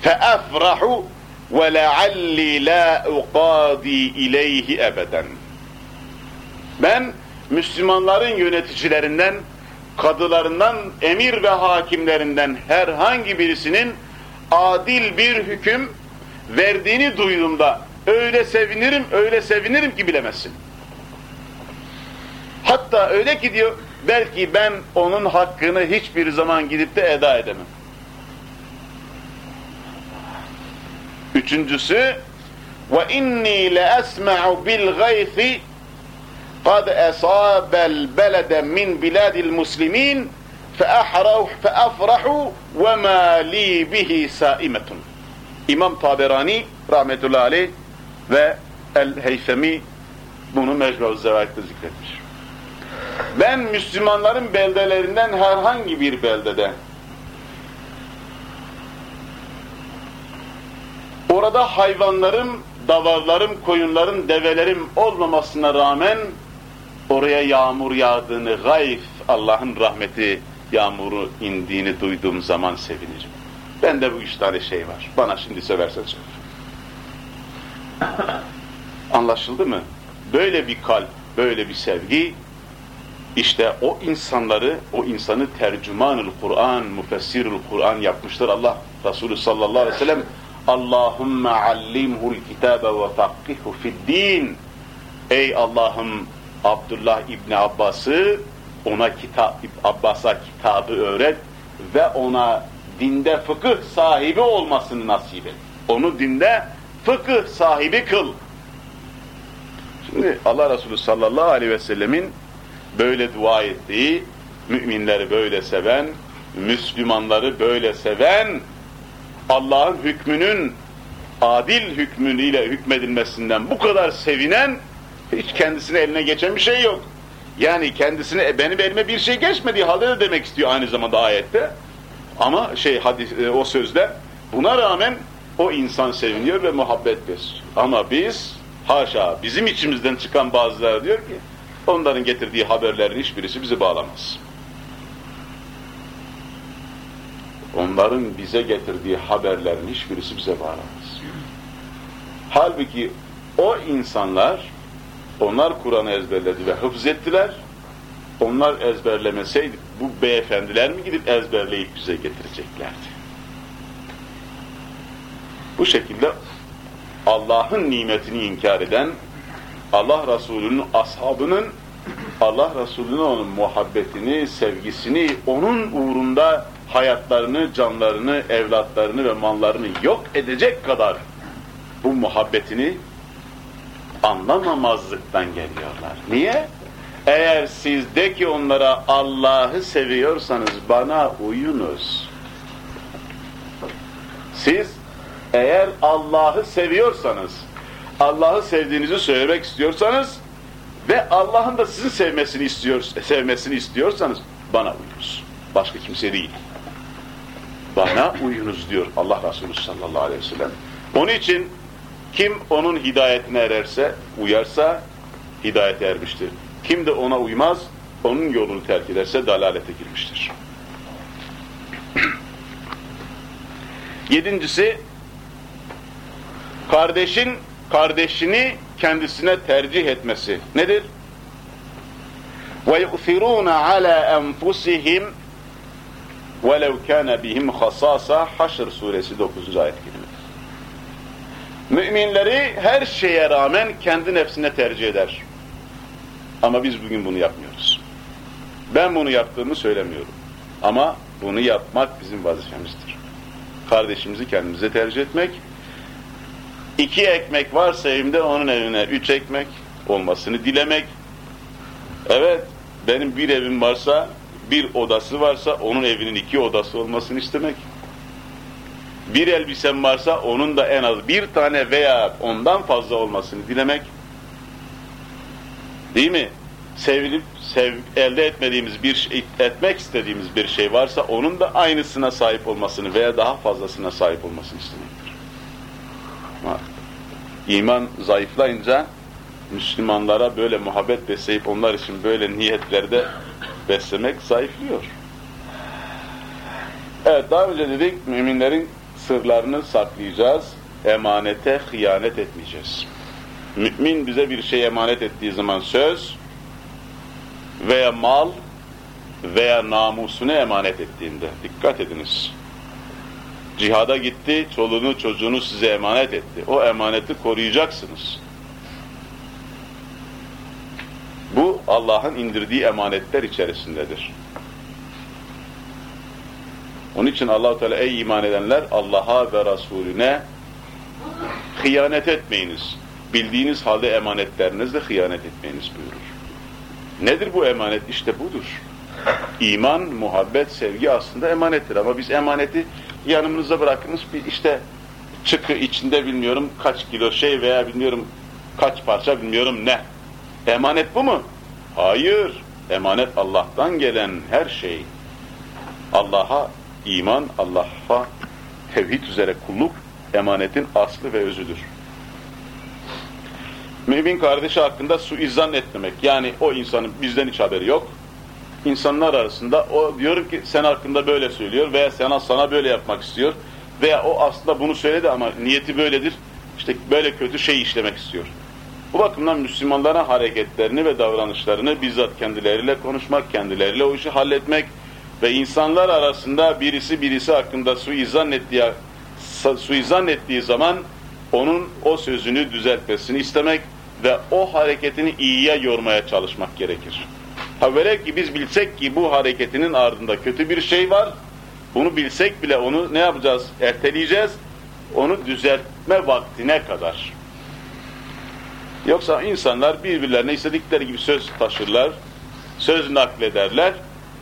feafrahu ve lealli la uqadi ileyhi ebeden. Ben Müslümanların yöneticilerinden, kadılarından, emir ve hakimlerinden herhangi birisinin adil bir hüküm verdiğini duyduğumda öyle sevinirim, öyle sevinirim ki bilemezsin. Hatta öyle ki diyor, belki ben onun hakkını hiçbir zaman gidip de eda edemem. Üçüncüsü ve inni le esma'u bil gaythi kad esabel belede min biladil muslimin feafrahu ve ma li bihi saimetun. İmam Taberani rahmetullahi aleyh ve El-Heysemi bunu Mecmu Zevait'te zikretmiş. Ben Müslümanların beldelerinden herhangi bir beldede orada hayvanlarım, davarlarım, koyunlarım, develerim olmamasına rağmen oraya yağmur yağdığını, gayf Allah'ın rahmeti yağmuru indiğini duyduğum zaman sevinirim. Bende bu üç tane şey var. Bana şimdi seversen söyle. <coughs> Anlaşıldı mı? Böyle bir kalp, böyle bir sevgi, işte o insanları, o insanı tercümanül Kur'an, müfessirül Kur'an yapmıştır Allah. Resulü sallallahu aleyhi ve sellem Allahümme allimhul kitabe ve fakkihu fiddin. Ey Allah'ım Abdullah İbni Abbas'ı ona kitap, Abbas'a kitabı öğret ve ona dinde fıkıh sahibi olmasını nasip et. Onu dinde fıkıh sahibi kıl. Şimdi Allah Resulü sallallahu aleyhi ve sellemin böyle dua ettiği, müminleri böyle seven, Müslümanları böyle seven, Allah'ın hükmünün adil hükmüyle hükmedilmesinden bu kadar sevinen, hiç kendisine eline geçen bir şey yok. Yani kendisine, benim elime bir şey geçmediği halde de demek istiyor aynı zamanda ayette. Ama şey hadis, e, o sözde buna rağmen o insan seviniyor ve muhabbet besliyor. Ama biz haşa bizim içimizden çıkan bazıları diyor ki onların getirdiği haberlerin hiçbirisi bizi bağlamaz. Onların bize getirdiği haberlerin hiçbirisi bize bağlamaz. Halbuki o insanlar onlar Kur'an'ı ezberledi ve hıfz ettiler. Onlar ezberlemeseydi bu beyefendiler mi gidip ezberleyip bize getireceklerdi? Bu şekilde Allah'ın nimetini inkar eden, Allah Resulü'nün ashabının, Allah Resulü'nün onun muhabbetini, sevgisini, onun uğrunda hayatlarını, canlarını, evlatlarını ve mallarını yok edecek kadar bu muhabbetini anlamamazlıktan geliyorlar. Niye? Eğer siz de ki onlara Allah'ı seviyorsanız bana uyunuz. Siz eğer Allah'ı seviyorsanız, Allah'ı sevdiğinizi söylemek istiyorsanız ve Allah'ın da sizin sevmesini istiyor, sevmesini istiyorsanız bana uyunuz. Başka kimse değil. Bana uyunuz diyor Allah Resulü sallallahu aleyhi ve sellem. Onun için Kim onun hidayetine ererse, uyarsa hidayete ermiştir. Kim de ona uymaz, onun yolunu terk ederse dalalete girmiştir. Yedincisi, kardeşin kardeşini kendisine tercih etmesi. Nedir? وَيُؤْثِرُونَ عَلَى أَنْفُسِهِمْ وَلَوْ كَانَ بِهِمْ خَصَاصًا Haşr suresi 9. ayet kelime. Müminleri her şeye rağmen kendi nefsine tercih eder. Ama biz bugün bunu yapmıyoruz. Ben bunu yaptığımı söylemiyorum. Ama bunu yapmak bizim vazifemizdir. Kardeşimizi kendimize tercih etmek, iki ekmek varsa evimde onun evine üç ekmek olmasını dilemek. Evet, benim bir evim varsa, bir odası varsa onun evinin iki odası olmasını istemek. Bir elbisem varsa onun da en az bir tane veya ondan fazla olmasını dilemek. Değil mi? Sevilip sev, elde etmediğimiz bir şey, etmek istediğimiz bir şey varsa onun da aynısına sahip olmasını veya daha fazlasına sahip olmasını istemektir. İman zayıflayınca Müslümanlara böyle muhabbet besleyip onlar için böyle niyetlerde beslemek zayıflıyor. Evet daha önce dedik müminlerin sırlarını saklayacağız. Emanete hıyanet etmeyeceğiz. Mümin bize bir şey emanet ettiği zaman söz veya mal veya namusunu emanet ettiğinde dikkat ediniz. Cihada gitti, çoluğunu çocuğunu size emanet etti. O emaneti koruyacaksınız. Bu Allah'ın indirdiği emanetler içerisindedir. Onun için Allah Teala ey iman edenler Allah'a ve Resulüne hıyanet etmeyiniz. Bildiğiniz halde emanetlerinizle hıyanet etmeyiniz buyurur. Nedir bu emanet? İşte budur. İman, muhabbet, sevgi aslında emanettir ama biz emaneti yanımızda bırakınız bir işte çıkı içinde bilmiyorum kaç kilo şey veya bilmiyorum kaç parça bilmiyorum ne. Emanet bu mu? Hayır. Emanet Allah'tan gelen her şey. Allah'a iman, Allah'a tevhid üzere kulluk emanetin aslı ve özüdür. Mümin kardeşi hakkında suizan etmemek. Yani o insanın bizden hiç haberi yok. İnsanlar arasında o diyor ki sen hakkında böyle söylüyor veya sana sana böyle yapmak istiyor. Veya o aslında bunu söyledi ama niyeti böyledir. İşte böyle kötü şey işlemek istiyor. Bu bakımdan Müslümanların hareketlerini ve davranışlarını bizzat kendileriyle konuşmak, kendileriyle o işi halletmek ve insanlar arasında birisi birisi hakkında suizan ettiği, suizan ettiği zaman onun o sözünü düzeltmesini istemek ve o hareketini iyiye yormaya çalışmak gerekir. Ha ki biz bilsek ki bu hareketinin ardında kötü bir şey var, bunu bilsek bile onu ne yapacağız? Erteleyeceğiz, onu düzeltme vaktine kadar. Yoksa insanlar birbirlerine istedikleri gibi söz taşırlar, söz naklederler,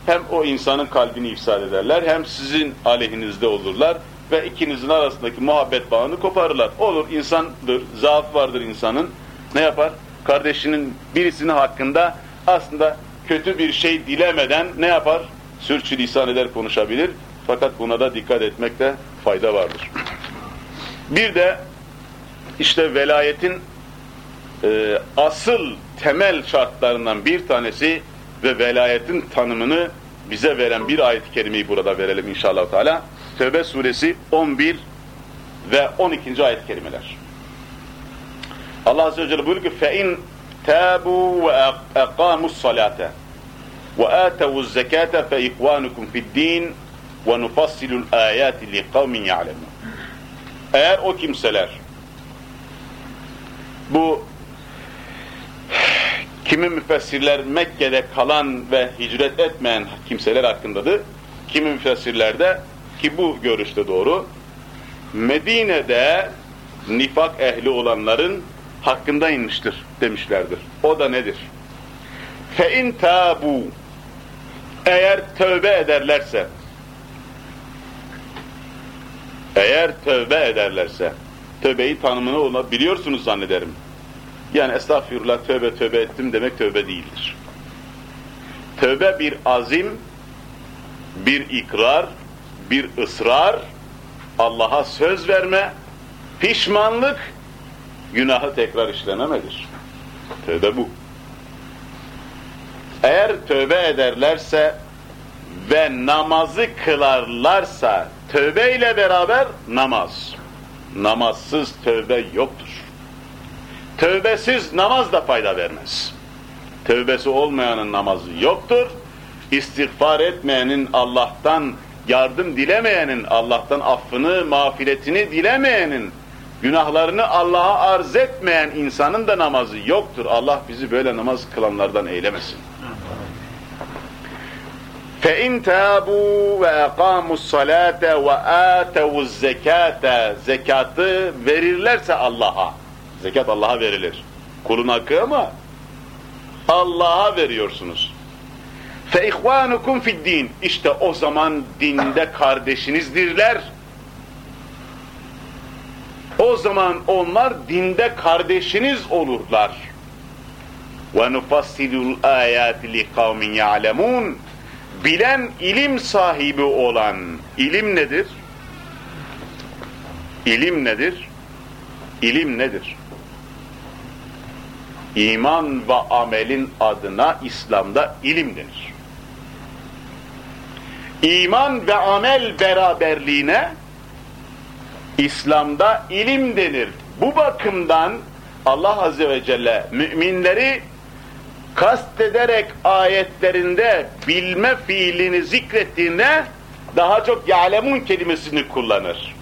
hem o insanın kalbini ifsad ederler, hem sizin aleyhinizde olurlar ve ikinizin arasındaki muhabbet bağını koparırlar. Olur, insandır, zaaf vardır insanın. Ne yapar? Kardeşinin birisinin hakkında aslında kötü bir şey dilemeden ne yapar? Sürçülisan eder, konuşabilir. Fakat buna da dikkat etmekte fayda vardır. Bir de işte velayetin e, asıl temel şartlarından bir tanesi ve velayetin tanımını bize veren bir ayet-i kerimeyi burada verelim inşallah Teala. Tevbe suresi 11 ve 12. ayet-i kerimeler. Allah Azze ve Celle buyuruyor ki فَاِنْ تَابُوا وَاَقَامُوا الصَّلَاةَ وَآتَوُوا الزَّكَاةَ فَاِقْوَانُكُمْ فِي الدِّينِ وَنُفَصِّلُ الْآيَاتِ لِقَوْمٍ يَعْلَمُونَ Eğer o kimseler bu kimi müfessirler Mekke'de kalan ve hicret etmeyen kimseler hakkındadır. Kimi müfessirlerde ki bu görüşte doğru Medine'de nifak ehli olanların hakkında inmiştir demişlerdir. O da nedir? Fe tabu eğer tövbe ederlerse eğer tövbe ederlerse tövbeyi tanımını biliyorsunuz zannederim. Yani estağfirullah tövbe tövbe ettim demek tövbe değildir. Tövbe bir azim, bir ikrar, bir ısrar, Allah'a söz verme, pişmanlık günahı tekrar işlememedir. Tövbe bu. Eğer tövbe ederlerse ve namazı kılarlarsa tövbe ile beraber namaz. Namazsız tövbe yoktur. Tövbesiz namaz da fayda vermez. Tövbesi olmayanın namazı yoktur. İstiğfar etmeyenin Allah'tan yardım dilemeyenin, Allah'tan affını, mağfiretini dilemeyenin, günahlarını Allah'a arz etmeyen insanın da namazı yoktur. Allah bizi böyle namaz kılanlardan eylemesin. فَاِنْ تَابُوا وَاَقَامُوا الصَّلَاةَ وَآتَوُوا الزَّكَاةَ Zekatı verirlerse Allah'a, zekat Allah'a verilir. Kulun hakkı ama Allah'a veriyorsunuz. فَاِخْوَانُكُمْ فِي الدِّينِ İşte o zaman dinde kardeşinizdirler. O zaman onlar dinde kardeşiniz olurlar. وَنُفَصِّلُ الْآيَاتِ لِقَوْمٍ يَعْلَمُونَ Bilen ilim sahibi olan, ilim nedir? İlim nedir? İlim nedir? İman ve amelin adına İslam'da ilim denir. İman ve amel beraberliğine İslam'da ilim denir. Bu bakımdan Allah Azze ve Celle müminleri kastederek ayetlerinde bilme fiilini zikrettiğinde daha çok ya'lemun kelimesini kullanır.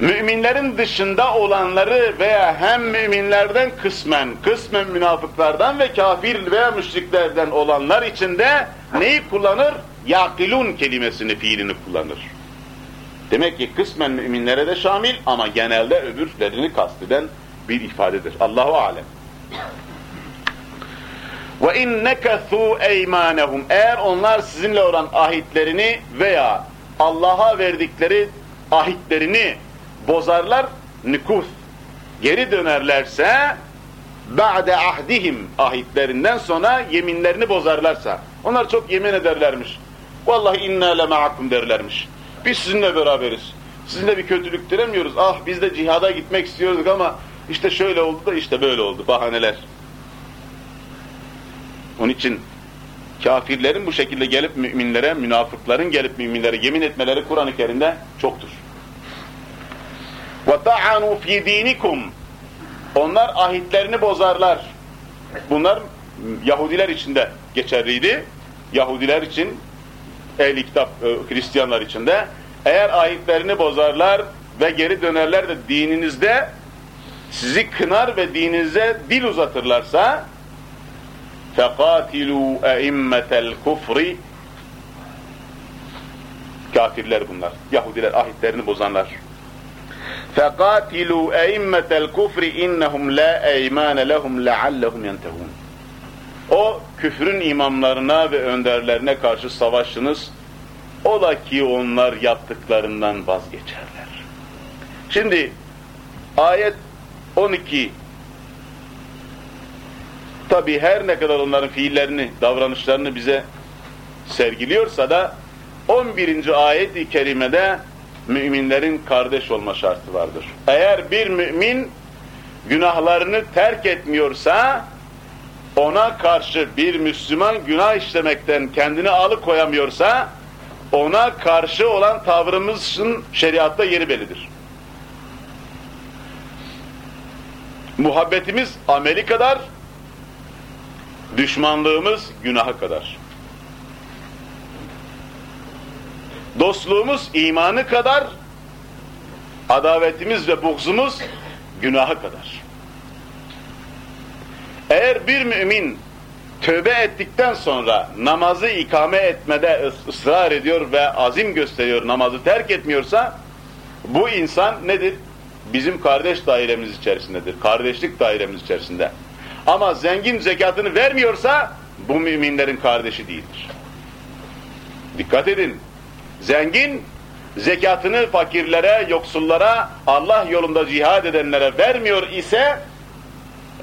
Müminlerin dışında olanları veya hem müminlerden kısmen, kısmen münafıklardan ve kafir veya müşriklerden olanlar içinde neyi kullanır? Yakilun kelimesini, fiilini kullanır. Demek ki kısmen müminlere de şamil ama genelde öbürlerini kasteden bir ifadedir. Allahu alem. Ve in nekathu eymanehum eğer onlar sizinle olan ahitlerini veya Allah'a verdikleri ahitlerini bozarlar nikuth geri dönerlerse ba'de ahdihim ahitlerinden sonra yeminlerini bozarlarsa onlar çok yemin ederlermiş. Vallahi inna le ma'akum derlermiş. Biz sizinle beraberiz. Sizinle bir kötülük dilemiyoruz. Ah biz de cihada gitmek istiyorduk ama işte şöyle oldu da işte böyle oldu. Bahaneler. Onun için kafirlerin bu şekilde gelip müminlere, münafıkların gelip müminlere yemin etmeleri Kur'an-ı Kerim'de çoktur. وَتَعَنُوا ف۪ي دِينِكُمْ Onlar ahitlerini bozarlar. Bunlar Yahudiler içinde geçerliydi. Yahudiler için, ehli kitap e, Hristiyanlar içinde. Eğer ahitlerini bozarlar ve geri dönerler de dininizde sizi kınar ve dininize dil uzatırlarsa فَقَاتِلُوا اَئِمَّةَ الْكُفْرِ Kafirler bunlar. Yahudiler ahitlerini bozanlar. فَقَاتِلُوا اَئِمَّةَ الْكُفْرِ اِنَّهُمْ لَا اَيْمَانَ لَهُمْ لَعَلَّهُمْ يَنْتَهُونَ O küfrün imamlarına ve önderlerine karşı savaşınız. Ola ki onlar yaptıklarından vazgeçerler. Şimdi ayet 12 tabi her ne kadar onların fiillerini, davranışlarını bize sergiliyorsa da 11. ayet-i kerimede müminlerin kardeş olma şartı vardır. Eğer bir mümin günahlarını terk etmiyorsa ona karşı bir Müslüman günah işlemekten kendini alıkoyamıyorsa ona karşı olan tavrımızın şeriatta yeri bellidir. Muhabbetimiz ameli kadar, düşmanlığımız günaha kadar. Dostluğumuz imanı kadar, adavetimiz ve buğzumuz günaha kadar. Eğer bir mümin tövbe ettikten sonra namazı ikame etmede ısrar ediyor ve azim gösteriyor, namazı terk etmiyorsa bu insan nedir? Bizim kardeş dairemiz içerisindedir. Kardeşlik dairemiz içerisinde. Ama zengin zekatını vermiyorsa bu müminlerin kardeşi değildir. Dikkat edin. Zengin zekatını fakirlere, yoksullara, Allah yolunda cihad edenlere vermiyor ise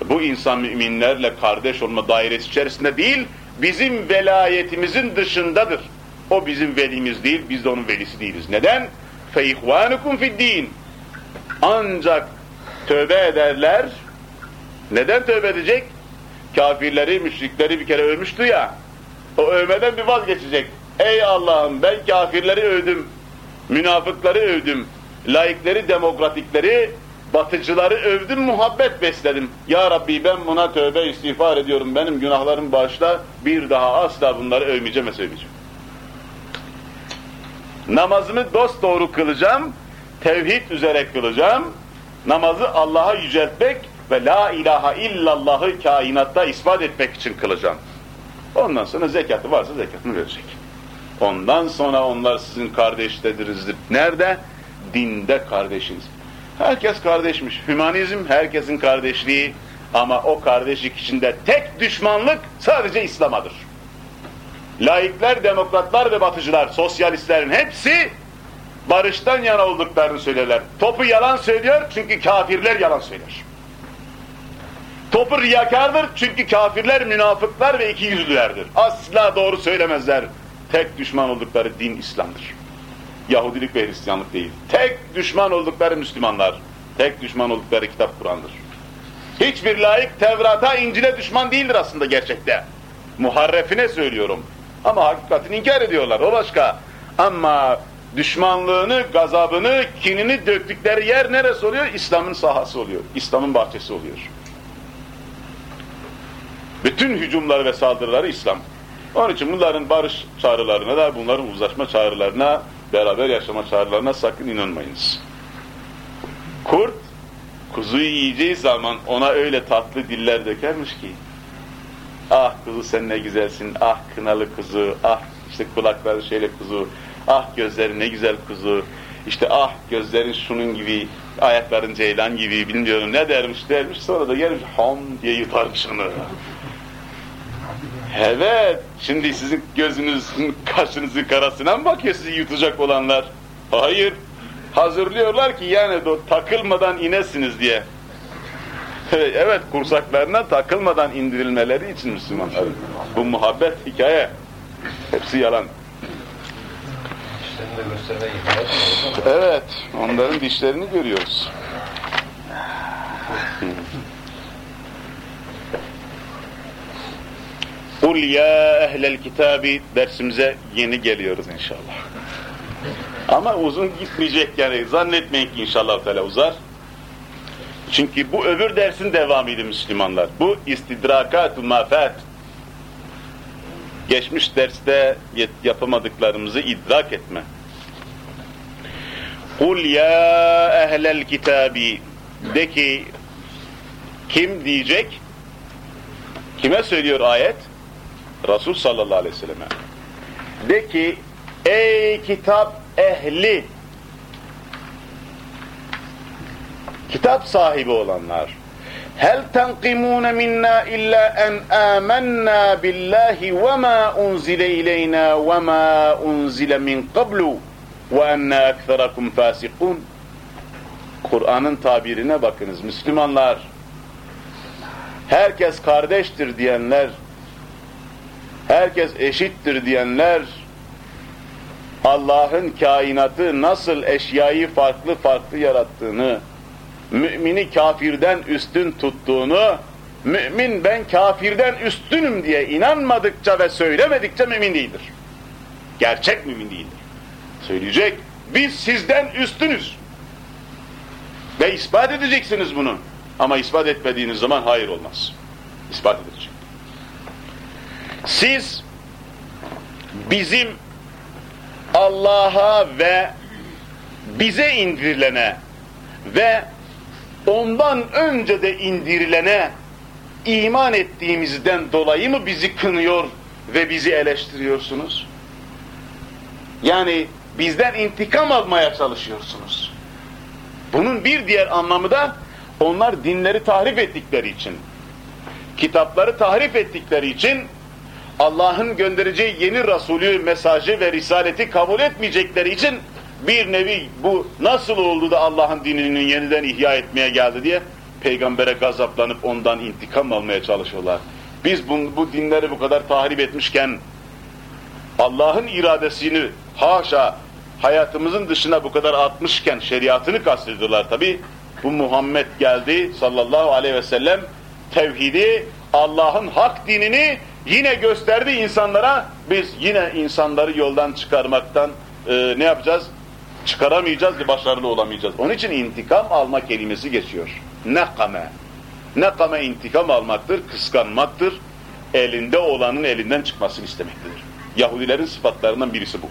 bu insan müminlerle kardeş olma dairesi içerisinde değil, bizim velayetimizin dışındadır. O bizim velimiz değil, biz de onun velisi değiliz. Neden? فَاِخْوَانُكُمْ فِي الدِّينِ ancak tövbe ederler. Neden tövbe edecek? Kafirleri, müşrikleri bir kere övmüştü ya. O övmeden bir vazgeçecek. Ey Allah'ım ben kafirleri övdüm, münafıkları övdüm, laikleri, demokratikleri, batıcıları övdüm, muhabbet besledim. Ya Rabbi ben buna tövbe istiğfar ediyorum, benim günahlarım bağışla, bir daha asla bunları övmeyeceğim ve söyleyeceğim. Namazımı dost doğru kılacağım, tevhid üzere kılacağım, namazı Allah'a yüceltmek ve la ilahe illallahı kainatta ispat etmek için kılacağım. Ondan sonra zekatı varsa zekatını verecek. Ondan sonra onlar sizin kardeşlerinizdir. Nerede? Dinde kardeşiniz. Herkes kardeşmiş. Hümanizm herkesin kardeşliği ama o kardeşlik içinde tek düşmanlık sadece İslam'adır. Laikler, demokratlar ve batıcılar, sosyalistlerin hepsi barıştan yana olduklarını söylerler. Topu yalan söylüyor çünkü kafirler yalan söyler. Topu riyakardır çünkü kafirler, münafıklar ve iki yüzlülerdir. Asla doğru söylemezler. Tek düşman oldukları din İslam'dır. Yahudilik ve Hristiyanlık değil. Tek düşman oldukları Müslümanlar. Tek düşman oldukları kitap Kur'an'dır. Hiçbir layık Tevrat'a, İncil'e düşman değildir aslında gerçekte. Muharrefine söylüyorum. Ama hakikatini inkar ediyorlar. O başka. Ama düşmanlığını, gazabını, kinini döktükleri yer neresi oluyor? İslam'ın sahası oluyor. İslam'ın bahçesi oluyor. Bütün hücumları ve saldırıları İslam. Onun için bunların barış çağrılarına da, bunların uzlaşma çağrılarına, beraber yaşama çağrılarına sakın inanmayınız. Kurt, kuzuyu yiyeceği zaman ona öyle tatlı diller dökermiş ki, ah kuzu sen ne güzelsin, ah kınalı kuzu, ah işte kulakları şöyle kuzu, ah gözleri ne güzel kuzu, işte ah gözlerin şunun gibi, ayakların ceylan gibi bilmiyorum ne dermiş dermiş sonra da gelmiş ham diye yutarmış onu. Evet, şimdi sizin gözünüzün, <laughs> kaşınızın karasına mı bakıyor sizi yutacak olanlar? Hayır, hazırlıyorlar ki yani takılmadan inesiniz diye. evet, kursaklarına takılmadan indirilmeleri için Müslümanlar. Bu muhabbet hikaye, hepsi yalan. Evet, onların dişlerini görüyoruz. <laughs> Kul ya ehlel kitabi dersimize yeni geliyoruz inşallah. Ama uzun gitmeyecek yani zannetmeyin ki inşallah Teala uzar. Çünkü bu öbür dersin devamıydı Müslümanlar. Bu istidrakat-ı mafat. Geçmiş derste yapamadıklarımızı idrak etme. Kul ya ehlel kitabi de ki kim diyecek? Kime söylüyor ayet? Resul sallallahu aleyhi ve selleme. De ki ey kitap ehli! Kitap sahibi olanlar hel tenqimune minna illa en amennâ billahi ve ma unzile ileyna ve ma unzile min qablu ve enne ektherakum fasikun Kur'an'ın tabirine bakınız Müslümanlar. Herkes kardeştir diyenler herkes eşittir diyenler, Allah'ın kainatı nasıl eşyayı farklı farklı yarattığını, mümini kafirden üstün tuttuğunu, mümin ben kafirden üstünüm diye inanmadıkça ve söylemedikçe mümin değildir. Gerçek mümin değildir. Söyleyecek, biz sizden üstünüz. Ve ispat edeceksiniz bunu. Ama ispat etmediğiniz zaman hayır olmaz. İspat edecek. Siz bizim Allah'a ve bize indirilene ve ondan önce de indirilene iman ettiğimizden dolayı mı bizi kınıyor ve bizi eleştiriyorsunuz? Yani bizden intikam almaya çalışıyorsunuz. Bunun bir diğer anlamı da onlar dinleri tahrif ettikleri için, kitapları tahrif ettikleri için Allah'ın göndereceği yeni Resulü, mesajı ve risaleti kabul etmeyecekleri için bir nevi bu nasıl oldu da Allah'ın dininin yeniden ihya etmeye geldi diye peygambere gazaplanıp ondan intikam almaya çalışıyorlar. Biz bu, bu dinleri bu kadar tahrip etmişken Allah'ın iradesini haşa hayatımızın dışına bu kadar atmışken şeriatını kastediyorlar tabi. Bu Muhammed geldi sallallahu aleyhi ve sellem tevhidi, Allah'ın hak dinini yine gösterdi insanlara. Biz yine insanları yoldan çıkarmaktan e, ne yapacağız? Çıkaramayacağız ve başarılı olamayacağız. Onun için intikam alma kelimesi geçiyor. Nekame. Nekame intikam almaktır, kıskanmaktır. Elinde olanın elinden çıkmasını istemektedir. Yahudilerin sıfatlarından birisi bu.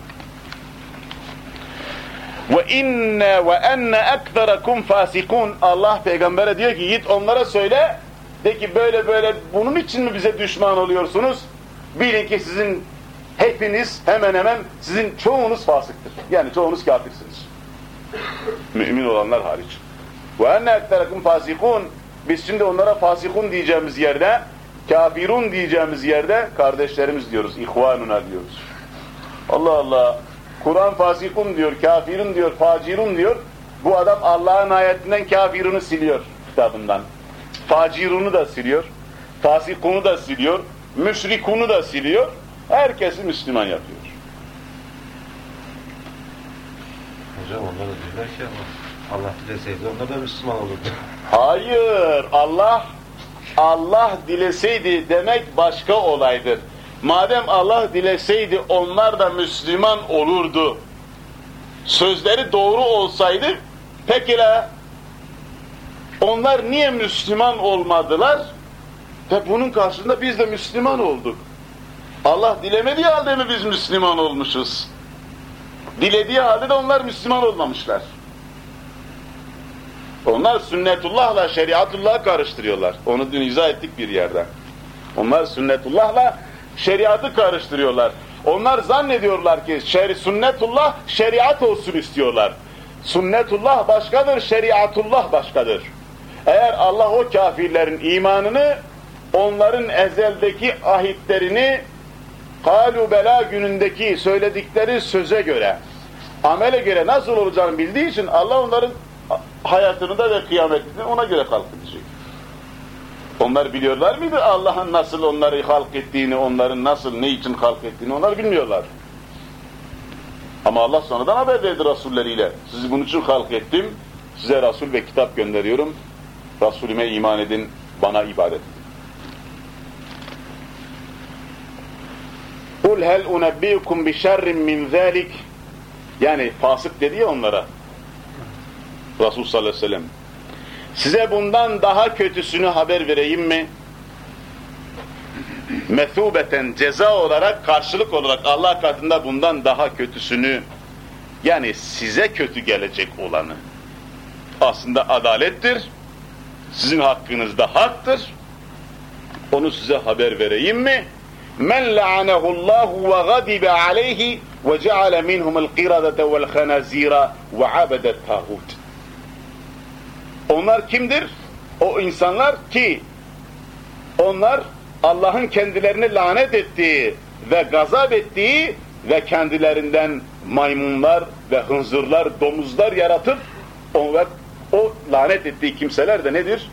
Ve inne ve enne ektherakum fasikun. Allah peygambere diyor ki git onlara söyle de ki böyle böyle bunun için mi bize düşman oluyorsunuz? Bilin ki sizin hepiniz hemen hemen sizin çoğunuz fasıktır. Yani çoğunuz kafirsiniz. Mümin olanlar hariç. Ve enne ektherakum fasikun. Biz şimdi onlara fasikun diyeceğimiz yerde, kafirun diyeceğimiz yerde kardeşlerimiz diyoruz, ihvanuna diyoruz. Allah Allah. Kur'an fasikun diyor, kafirun diyor, facirun diyor. Bu adam Allah'ın ayetinden kafirunu siliyor kitabından. Facirunu da siliyor. Fasikunu da siliyor. Müşrikunu da siliyor. Herkesi Müslüman yapıyor. Hocam onlar da diyorlar ki ama Allah dileseydi onlar da Müslüman olurdu. Hayır, Allah Allah dileseydi demek başka olaydır. Madem Allah dileseydi onlar da Müslüman olurdu. Sözleri doğru olsaydı pekala onlar niye Müslüman olmadılar? Ve bunun karşısında biz de Müslüman olduk. Allah dilemediği halde mi biz Müslüman olmuşuz? Dilediği halde de onlar Müslüman olmamışlar. Onlar sünnetullahla şeriatullahı karıştırıyorlar. Onu dün izah ettik bir yerde. Onlar sünnetullahla şeriatı karıştırıyorlar. Onlar zannediyorlar ki şer sünnetullah şeriat olsun istiyorlar. Sünnetullah başkadır, şeriatullah başkadır. Eğer Allah o kafirlerin imanını, onların ezeldeki ahitlerini, kalu bela günündeki söyledikleri söze göre, amele göre nasıl olacağını bildiği için Allah onların hayatını da ve kıyametini ona göre halk edecek. Onlar biliyorlar mıydı Allah'ın nasıl onları halk ettiğini, onların nasıl, ne için halk ettiğini onlar bilmiyorlar. Ama Allah sonradan haber verdi Resulleriyle. Sizi bunun için halk ettim, size Resul ve kitap gönderiyorum. Resulüme iman edin, bana ibadet edin. قُلْ هَلْ اُنَبِّيكُمْ بِشَرٍ مِنْ ذَٰلِكِ Yani fasık dedi ya onlara. Resul sallallahu aleyhi ve sellem. Size bundan daha kötüsünü haber vereyim mi? Methubeten ceza olarak, karşılık olarak Allah katında bundan daha kötüsünü yani size kötü gelecek olanı aslında adalettir. sizin hakkınızda haktır. Onu size haber vereyim mi? Men la'anehullahu ve gadibe aleyhi ve ceale minhumul qiradete vel khanazira ve abedet tahut. Onlar kimdir? O insanlar ki onlar Allah'ın kendilerini lanet ettiği ve gazap ettiği ve kendilerinden maymunlar ve hınzırlar, domuzlar yaratıp o, ve o lanet ettiği kimseler de nedir?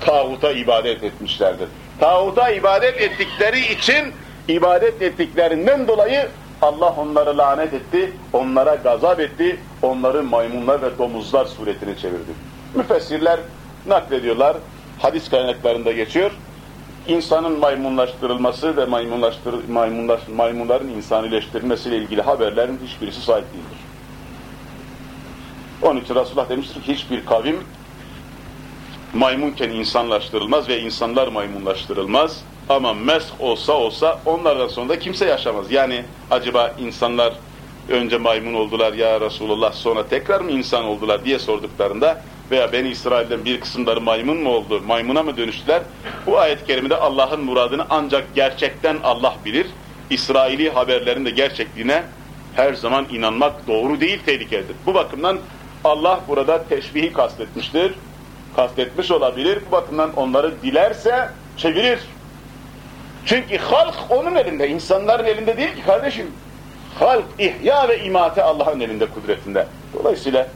Tağuta ibadet etmişlerdir. Tağuta ibadet ettikleri için ibadet ettiklerinden dolayı Allah onları lanet etti, onlara gazap etti, onları maymunlar ve domuzlar suretine çevirdi. Müfessirler naklediyorlar, hadis kaynaklarında geçiyor. İnsanın maymunlaştırılması ve maymunlaştır, maymunlaş, maymunların insanileştirilmesiyle ilgili haberlerin hiçbirisi sahip değildir. Onun için Resulullah demiştir ki hiçbir kavim maymunken insanlaştırılmaz ve insanlar maymunlaştırılmaz. Ama mesk olsa olsa onlardan sonra da kimse yaşamaz. Yani acaba insanlar önce maymun oldular ya Resulullah sonra tekrar mı insan oldular diye sorduklarında veya Beni İsrail'den bir kısımları maymun mu oldu, maymuna mı dönüştüler? Bu ayet-i kerimede Allah'ın muradını ancak gerçekten Allah bilir. İsraili haberlerin de gerçekliğine her zaman inanmak doğru değil, tehlikelidir. Bu bakımdan Allah burada teşbihi kastetmiştir. Kastetmiş olabilir. Bu bakımdan onları dilerse çevirir. Çünkü halk onun elinde, insanların elinde değil ki kardeşim. Halk, ihya ve imate Allah'ın elinde, kudretinde. Dolayısıyla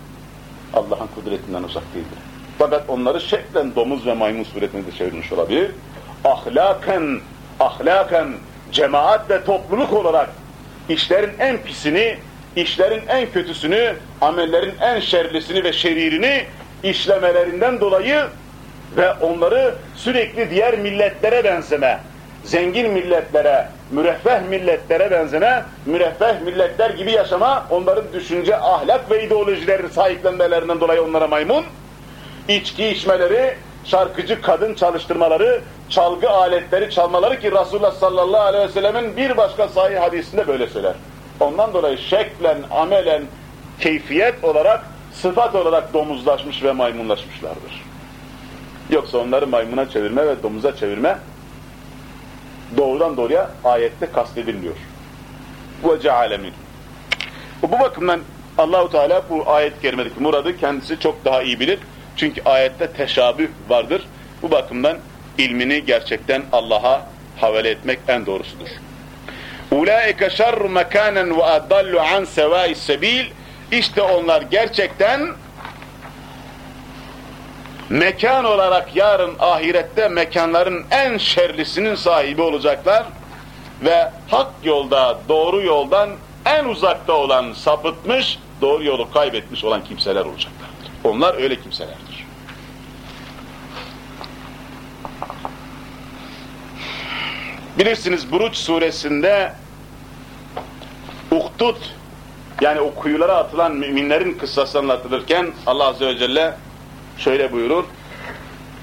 Allah'ın kudretinden uzak değildir. Fakat onları şeklen domuz ve maymun suretinde de çevirmiş olabilir. Ahlaken, ahlaken, cemaat ve topluluk olarak işlerin en pisini işlerin en kötüsünü, amellerin en şerlisini ve şeririni işlemelerinden dolayı ve onları sürekli diğer milletlere benzeme, zengin milletlere, müreffeh milletlere benzeme, müreffeh milletler gibi yaşama, onların düşünce, ahlak ve ideolojilerini sahiplenmelerinden dolayı onlara maymun, içki içmeleri, şarkıcı kadın çalıştırmaları, çalgı aletleri çalmaları ki Resulullah sallallahu aleyhi ve sellemin bir başka sahih hadisinde böyle söyler. Ondan dolayı şeklen, amelen, keyfiyet olarak, sıfat olarak domuzlaşmış ve maymunlaşmışlardır. Yoksa onları maymuna çevirme ve domuza çevirme doğrudan doğruya ayette kastedilmiyor. Ve ceale Bu bakımdan Allahu Teala bu ayet kerimedeki muradı kendisi çok daha iyi bilir. Çünkü ayette teşabüh vardır. Bu bakımdan ilmini gerçekten Allah'a havale etmek en doğrusudur. Ulaike şerru mekanen ve adallu an sevâis sebil. İşte onlar gerçekten mekan olarak yarın ahirette mekanların en şerlisinin sahibi olacaklar ve hak yolda, doğru yoldan en uzakta olan, sapıtmış, doğru yolu kaybetmiş olan kimseler olacaklardır. Onlar öyle kimselerdir. Bilirsiniz Buruç suresinde Uhtut yani o kuyulara atılan müminlerin kıssası anlatılırken Allah Azze ve Celle şöyle buyurur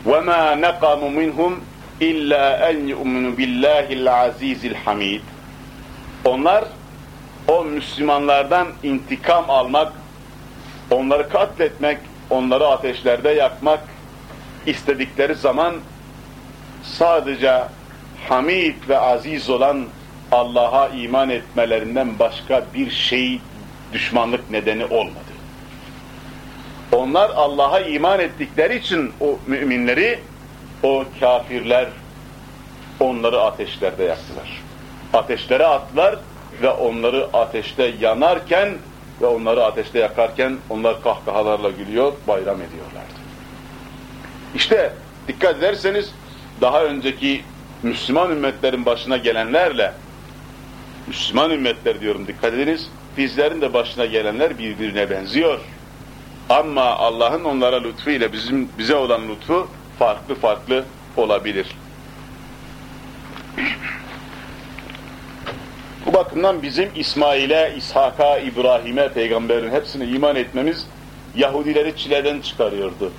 وَمَا نَقَمُ مِنْهُمْ اِلَّا اَنْ يُؤْمِنُوا بِاللّٰهِ الْعَز۪يزِ الْحَم۪يدِ Onlar o Müslümanlardan intikam almak, onları katletmek, onları ateşlerde yakmak istedikleri zaman sadece hamid ve aziz olan Allah'a iman etmelerinden başka bir şey düşmanlık nedeni olmadı. Onlar Allah'a iman ettikleri için o müminleri, o kafirler onları ateşlerde yaktılar. Ateşlere attılar ve onları ateşte yanarken ve onları ateşte yakarken onlar kahkahalarla gülüyor, bayram ediyorlardı. İşte dikkat ederseniz daha önceki Müslüman ümmetlerin başına gelenlerle Müslüman ümmetler diyorum dikkat ediniz bizlerin de başına gelenler birbirine benziyor. Ama Allah'ın onlara lütfu ile bizim bize olan lütfu farklı farklı olabilir. Bu bakımdan bizim İsmail'e, İshak'a, İbrahim'e, peygamberin hepsine iman etmemiz Yahudileri çileden çıkarıyordu.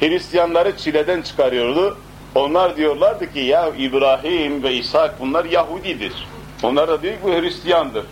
Hristiyanları çileden çıkarıyordu. Onlar diyorlardı ki ya İbrahim ve İshak bunlar Yahudidir. Onlar da diyor ki bu Hristiyandır.